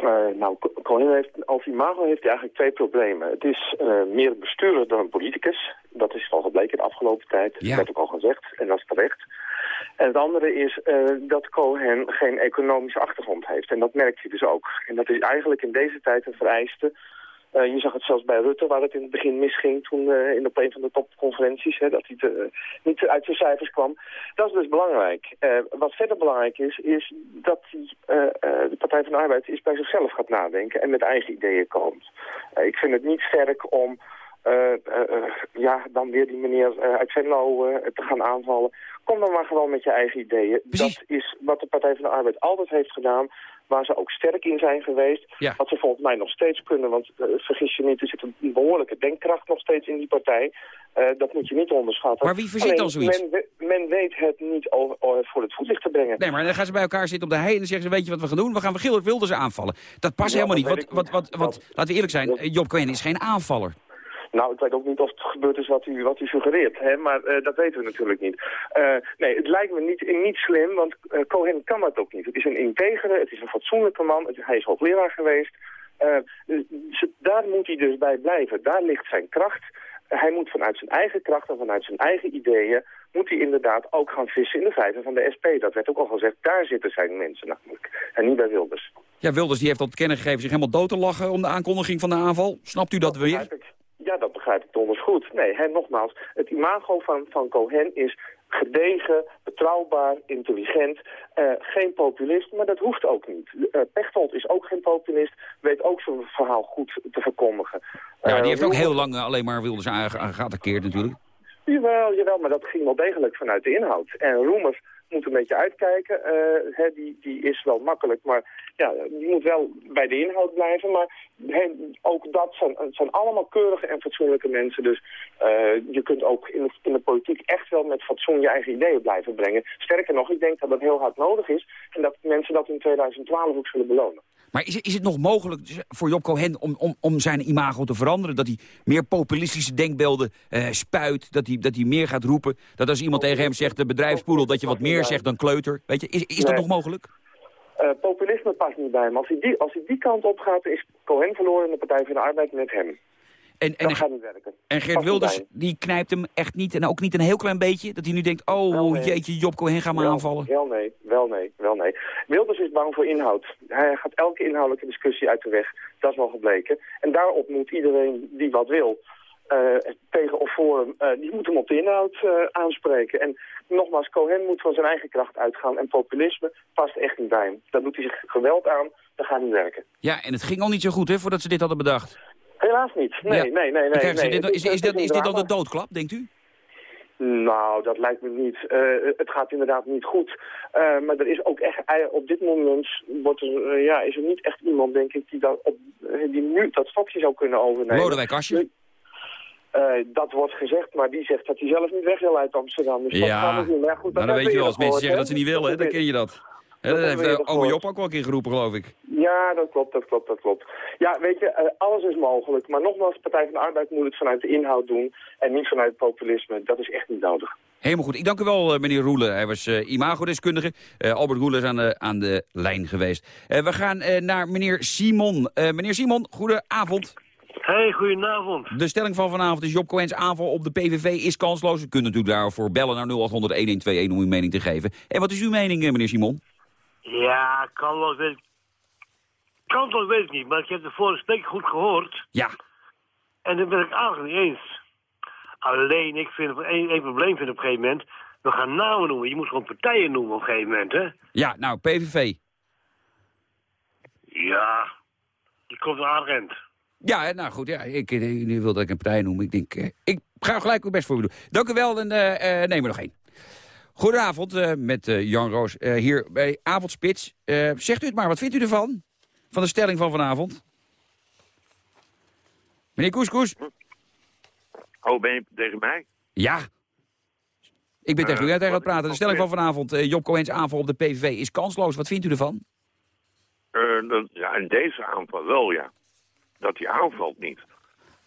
Eh, nou, Co- Cohen heeft, als imago heeft hij eigenlijk twee problemen. Het is eh, meer een bestuurder dan een politicus. Dat is al gebleken de afgelopen tijd. Dat werd ook al gezegd, en dat is terecht. En het andere is eh, dat Cohen geen economische achtergrond heeft. En dat merkt hij dus ook. En dat is eigenlijk in deze tijd een vereiste. Eh, je zag het zelfs bij Rutte, waar het in het begin misging toen eh, in op een van de topconferenties, hè, dat hij te- niet uit zijn cijfers kwam. Dat is dus belangrijk. Eh, wat verder belangrijk is, is dat die, de Partij van de Arbeid eens bij zichzelf gaat nadenken en met eigen ideeën komt. Ik vind het niet sterk om ja, dan weer die meneer eh, uit Venlo te gaan aanvallen. Kom dan maar gewoon met je eigen ideeën. Dat is wat de Partij van de Arbeid altijd heeft gedaan. Waar ze ook sterk in zijn geweest. Wat ze volgens mij nog steeds kunnen. Want eh, vergis je niet, er zit een behoorlijke denkkracht nog steeds in die partij. Eh, dat moet je niet onderschatten. Maar wie verzint dan zoiets? Men, men weet het niet over, over- voor het voetlicht te brengen. Nee, maar dan gaan ze bij elkaar zitten op de hei en dan zeggen ze, weet je wat we gaan doen? We gaan Gilbert Wilders aanvallen. Dat past Ja, helemaal dat niet, want, ik want, want, want laten we eerlijk zijn, eh, Job Cohen is geen aanvaller. Nou, ik weet ook niet of het gebeurd is wat u, wat u suggereert, hè? maar eh, dat weten we natuurlijk niet. Eh, nee, het lijkt me niet, niet slim, want eh, Cohen kan dat ook niet. Het is een integere, het is een fatsoenlijke man, het- hij is hoogleraar geweest. Eh, dus daar moet hij dus bij blijven. Daar ligt zijn kracht. Hij moet vanuit zijn eigen kracht en vanuit zijn eigen ideeën... moet hij inderdaad ook gaan vissen in de vijver van de SP. Dat werd ook al gezegd, daar zitten zijn mensen namelijk. En niet bij Wilders. Ja, Wilders die heeft al te kennen gegeven zich helemaal dood te lachen om de aankondiging van de aanval. Snapt u dat weer? Ja, dat begrijp ik donders goed. Nee, hè, nogmaals, het imago van, van Cohen is gedegen, betrouwbaar, intelligent. eh, geen populist, maar dat hoeft ook niet. Eh Pechtold is ook geen populist, weet ook zijn verhaal goed te verkondigen. Ja, Eh, die heeft ook heel lang eh, alleen maar Wilders aange- aan geattaqueerd natuurlijk. Jawel, jawel, maar dat ging wel degelijk vanuit de inhoud. En Roemers moet een beetje uitkijken. eh, hè, die, die is wel makkelijk, maar ja, die moet wel bij de inhoud blijven. Maar ook dat zijn, zijn allemaal keurige en fatsoenlijke mensen. Dus eh, je kunt ook in de, in de politiek echt wel met fatsoen je eigen ideeën blijven brengen. Sterker nog, ik denk dat dat heel hard nodig is. En dat mensen dat in 2012 ook zullen belonen. Maar is, is het nog mogelijk voor Job Cohen om, om, om zijn imago te veranderen? Dat hij meer populistische denkbeelden eh, spuit, dat hij, dat hij meer gaat roepen? Dat als iemand tegen hem zegt, de bedrijfspoedel, dat je wat meer zegt dan kleuter? Weet je, is, is dat Nee. nog mogelijk? Eh, populisme past niet bij hem. Als hij, die, als hij die kant op gaat, is Cohen verloren in de Partij van de Arbeid met hem. En, en, dat gaat niet werken. En Geert Wilders, die knijpt hem echt niet, en ook niet een heel klein beetje, dat hij nu denkt, oh nee. jeetje, Job Cohen, ga maar Wel- aanvallen. Wel nee, wel nee, wel nee. Wilders is bang voor inhoud. Hij gaat elke inhoudelijke discussie uit de weg. Dat is wel gebleken. En daarop moet iedereen die wat wil, tegen of voor hem, eh, die moet hem op de inhoud eh, aanspreken. En nogmaals, Cohen moet van zijn eigen kracht uitgaan. En populisme past echt niet bij hem. Daar doet hij zich geweld aan, dat gaat niet werken. Ja, en het ging al niet zo goed, hè, voordat ze dit hadden bedacht. Helaas niet. Nee, Ja. nee, nee. nee, nee. dit- is, is, dat, is dit dan de doodklap, denkt u? Nou, dat lijkt me niet. Eh, het gaat inderdaad niet goed. Eh, maar er is ook echt, eh, op dit moment wordt er, eh, ja, is er niet echt iemand, denk ik, die, dat op, eh, die nu dat stokje zou kunnen overnemen. Lodewijk Asscher? Eh, dat wordt gezegd, maar die zegt dat hij zelf niet weg wil uit Amsterdam. Dus dat Ja, gaan we zien. Maar goed, nou, dan weet je wel, als mensen zeggen dat ze niet willen, dan ken je dat. Hè, dat heeft uh, ome gehoord. Job ook wel een keer geroepen, geloof ik. Ja, dat klopt, dat klopt, dat klopt. Ja, weet je, eh, alles is mogelijk. Maar nogmaals, de Partij van de Arbeid moet het vanuit de inhoud doen en niet vanuit populisme. Dat is echt niet nodig. Helemaal goed. Ik dank u wel, eh, meneer Roelen. Hij was eh imagodeskundige. Eh, Albert Roelen is aan de, aan de lijn geweest. Eh, we gaan eh, naar meneer Simon. Eh, meneer Simon, goedenavond. Hey, goedenavond. De stelling van vanavond is Job Cohen's aanval op de PVV is kansloos. U kunt natuurlijk daarvoor bellen naar 0800-1121 om uw mening te geven. En wat is uw mening, eh, meneer Simon? Ja, kansloos weet ik... Kansloos weet ik niet, maar ik heb de vorige spreek goed gehoord. Ja. En daar ben ik eigenlijk niet eens. Alleen, ik vind één, één probleem vind op een gegeven moment... We gaan namen noemen. Je moet gewoon partijen noemen op een gegeven moment, hè? Ja, nou, PVV. Ja, die komt wel aardig. Ja, nou goed, ja, ik, nu wilde ik een partij noemen. Ik denk, eh, ik ga gelijk mijn best voor u doen. Dank u wel en eh eh, neem er nog één. Goedenavond met Jan Roos hier bij Avondspits. Zegt u het maar, wat vindt u ervan? Van de stelling van vanavond? Meneer Koeskoes? Oh, ben je tegen mij? Ja. Ik ben Eh, tegen u uit tegen het praten. De stelling van vanavond, Job Cohen's aanval op de PVV is kansloos. Wat vindt u ervan? Dat, ja, in deze aanval wel, ja. Dat die aanvalt niet.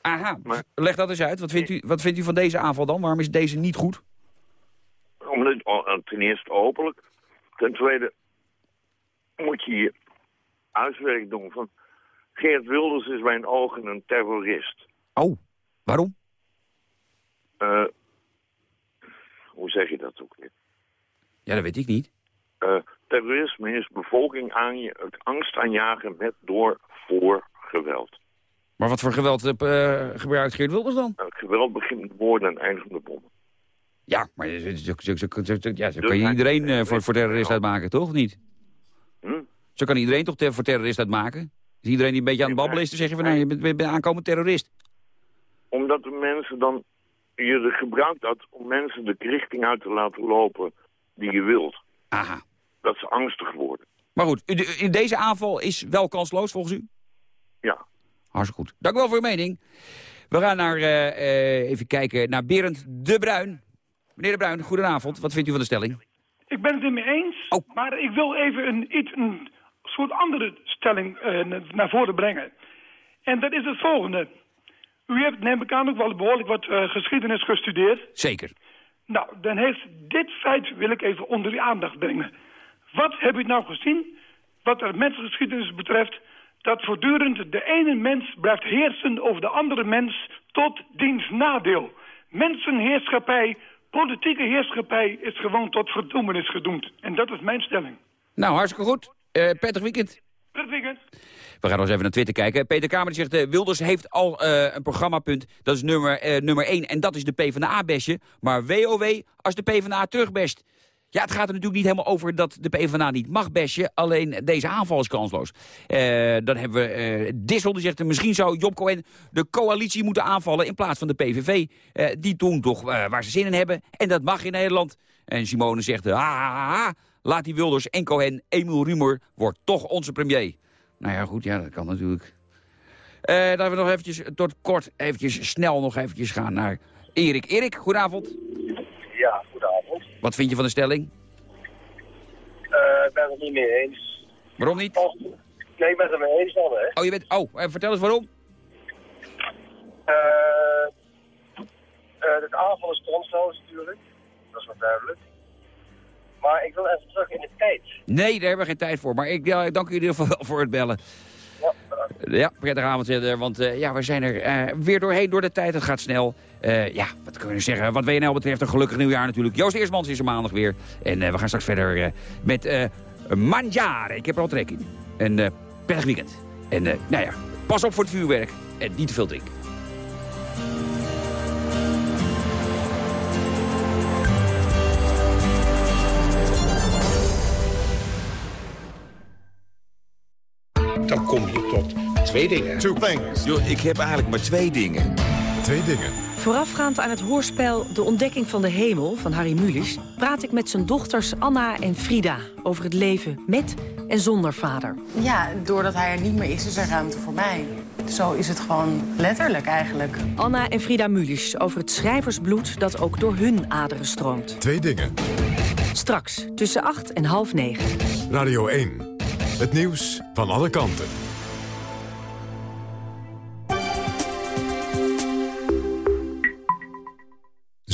Aha, Maar- leg dat eens uit. Wat vindt, u, wat vindt u van deze aanval dan? Waarom is deze niet goed? Omdat, oh, eh, ten eerste openlijk. Ten tweede moet je hier uitwerk doen van... Geert Wilders is mijn ogen een terrorist. Oh, waarom? Eh, hoe zeg je dat ook weer? Ja, dat weet ik niet. Eh, terrorisme is bevolking aan je, het angst aanjagen met door voor geweld. Maar wat voor geweld eh, gebruikt Geert Wilders dan? Eh, geweld begint met woorden en eindigt met bommen. Ja, maar zo, ja, zo kan je iedereen eh, voor, voor terrorist uitmaken, toch? Niet? Hm? Zo kan iedereen toch ter- voor terrorist uitmaken? Is iedereen die een beetje aan het babbelen is, dan zeg je van... nou, je bent, bent aankomend terrorist. Omdat de mensen dan... Je gebruikt dat om mensen de richting uit te laten lopen die je wilt. Aha. Dat ze angstig worden. Maar goed, in deze aanval is wel kansloos volgens u? Ja. Hartstikke goed. Dank u wel voor uw mening. We gaan naar, eh, eh, even kijken, naar Berend De Bruin. Meneer De Bruin, goedenavond. Wat vindt u van de stelling? Ik ben het er mee eens, maar ik wil even een, iets, een soort andere stelling eh, na- naar voren brengen. En dat is het volgende. U hebt, neem ik aan, ook wel behoorlijk wat geschiedenis gestudeerd. Zeker. Nou, dan heeft dit feit, wil ik even onder uw aandacht brengen. Wat heb u nou gezien, wat de mensengeschiedenis betreft... dat voortdurend de ene mens blijft heersen over de andere mens tot diens nadeel. Mensenheerschappij, politieke heerschappij is gewoon tot verdoemenis gedoemd. En dat is mijn stelling. Nou, hartstikke goed. Eh prettig weekend. Prettig weekend. We gaan nog eens even naar Twitter kijken. Peter Kamer zegt, eh, Wilders heeft al eh, een programmapunt. Dat is nummer, nummer 1 en dat is de PvdA-besje. Maar WOW als de PvdA terugbest. Ja, het gaat er natuurlijk niet helemaal over dat de PvdA niet mag besje. Alleen deze aanval is kansloos. Eh, dan hebben we eh, Dissel die zegt... misschien zou Job Cohen de coalitie moeten aanvallen... in plaats van de PVV. Eh, die doen toch waar ze zin in hebben. En dat mag in Nederland. En Simone zegt... ha, ha, ha, laat die Wilders en Cohen... Emiel Rumer wordt toch onze premier. Nou ja, goed, ja, dat kan natuurlijk. Laten we nog eventjes tot kort eventjes snel nog eventjes gaan naar Erik. Erik, goedenavond. Ja. Wat vind je van de stelling? Eh, ik ben het niet mee eens. Waarom niet? Nee, ik ben het er mee eens dan, hè. Oh, je bent... Oh, eh, vertel eens waarom. Eh het aanval is kansloos natuurlijk. Dat is wel duidelijk. Maar ik wil even terug in de tijd. Nee, daar hebben we geen tijd voor. Maar ik, ja, dank u in ieder geval wel voor het bellen. Ja, prettige avond verder, want ja, we zijn er weer doorheen door de tijd. Het gaat snel. Eh, ja, wat kunnen we zeggen? Wat WNL betreft een gelukkig nieuwjaar natuurlijk. Joost Eersmans is er maandag weer. En eh, we gaan straks verder eh, met eh Manjare. Ik heb er al trek in. Een eh prettig weekend. En eh, nou ja, pas op voor het vuurwerk. En niet te veel drinken. Dan kom je tot twee dingen. Two things. ik heb eigenlijk maar twee dingen. Twee dingen. Voorafgaand aan het hoorspel De Ontdekking van de Hemel van Harry Mulisch... praat ik met zijn dochters Anna en Frida over het leven met en zonder vader. Ja, doordat hij er niet meer is, is er ruimte voor mij. Zo is het gewoon letterlijk eigenlijk. Anna en Frida Mulisch over het schrijversbloed dat ook door hun aderen stroomt. Twee dingen. Straks tussen acht en half negen. Radio 1. Het nieuws van alle kanten.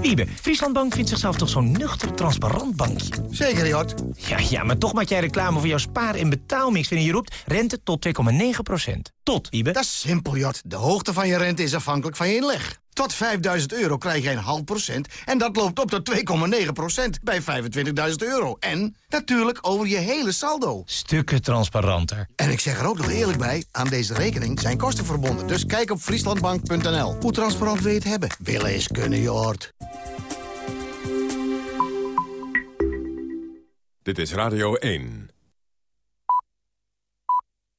Wiebe, Frieslandbank vindt zichzelf toch zo'n nuchter, transparant bankje? Zeker, Jort. Ja, ja, maar toch maak jij reclame voor jouw spaar- en betaalmix... wanneer je roept rente tot 2,9% Tot, Wiebe. Dat is simpel, Jort. De hoogte van je rente is afhankelijk van je inleg. Tot 5000 euro krijg je een half procent en dat loopt op tot 2,9 procent bij 25.000 euro. En natuurlijk over je hele saldo. Stukken transparanter. En ik zeg er ook nog eerlijk bij, aan deze rekening zijn kosten verbonden. Dus kijk op frieslandbank.nl. Hoe transparant wil je het hebben? Willen is kunnen, Jort. Dit is Radio 1.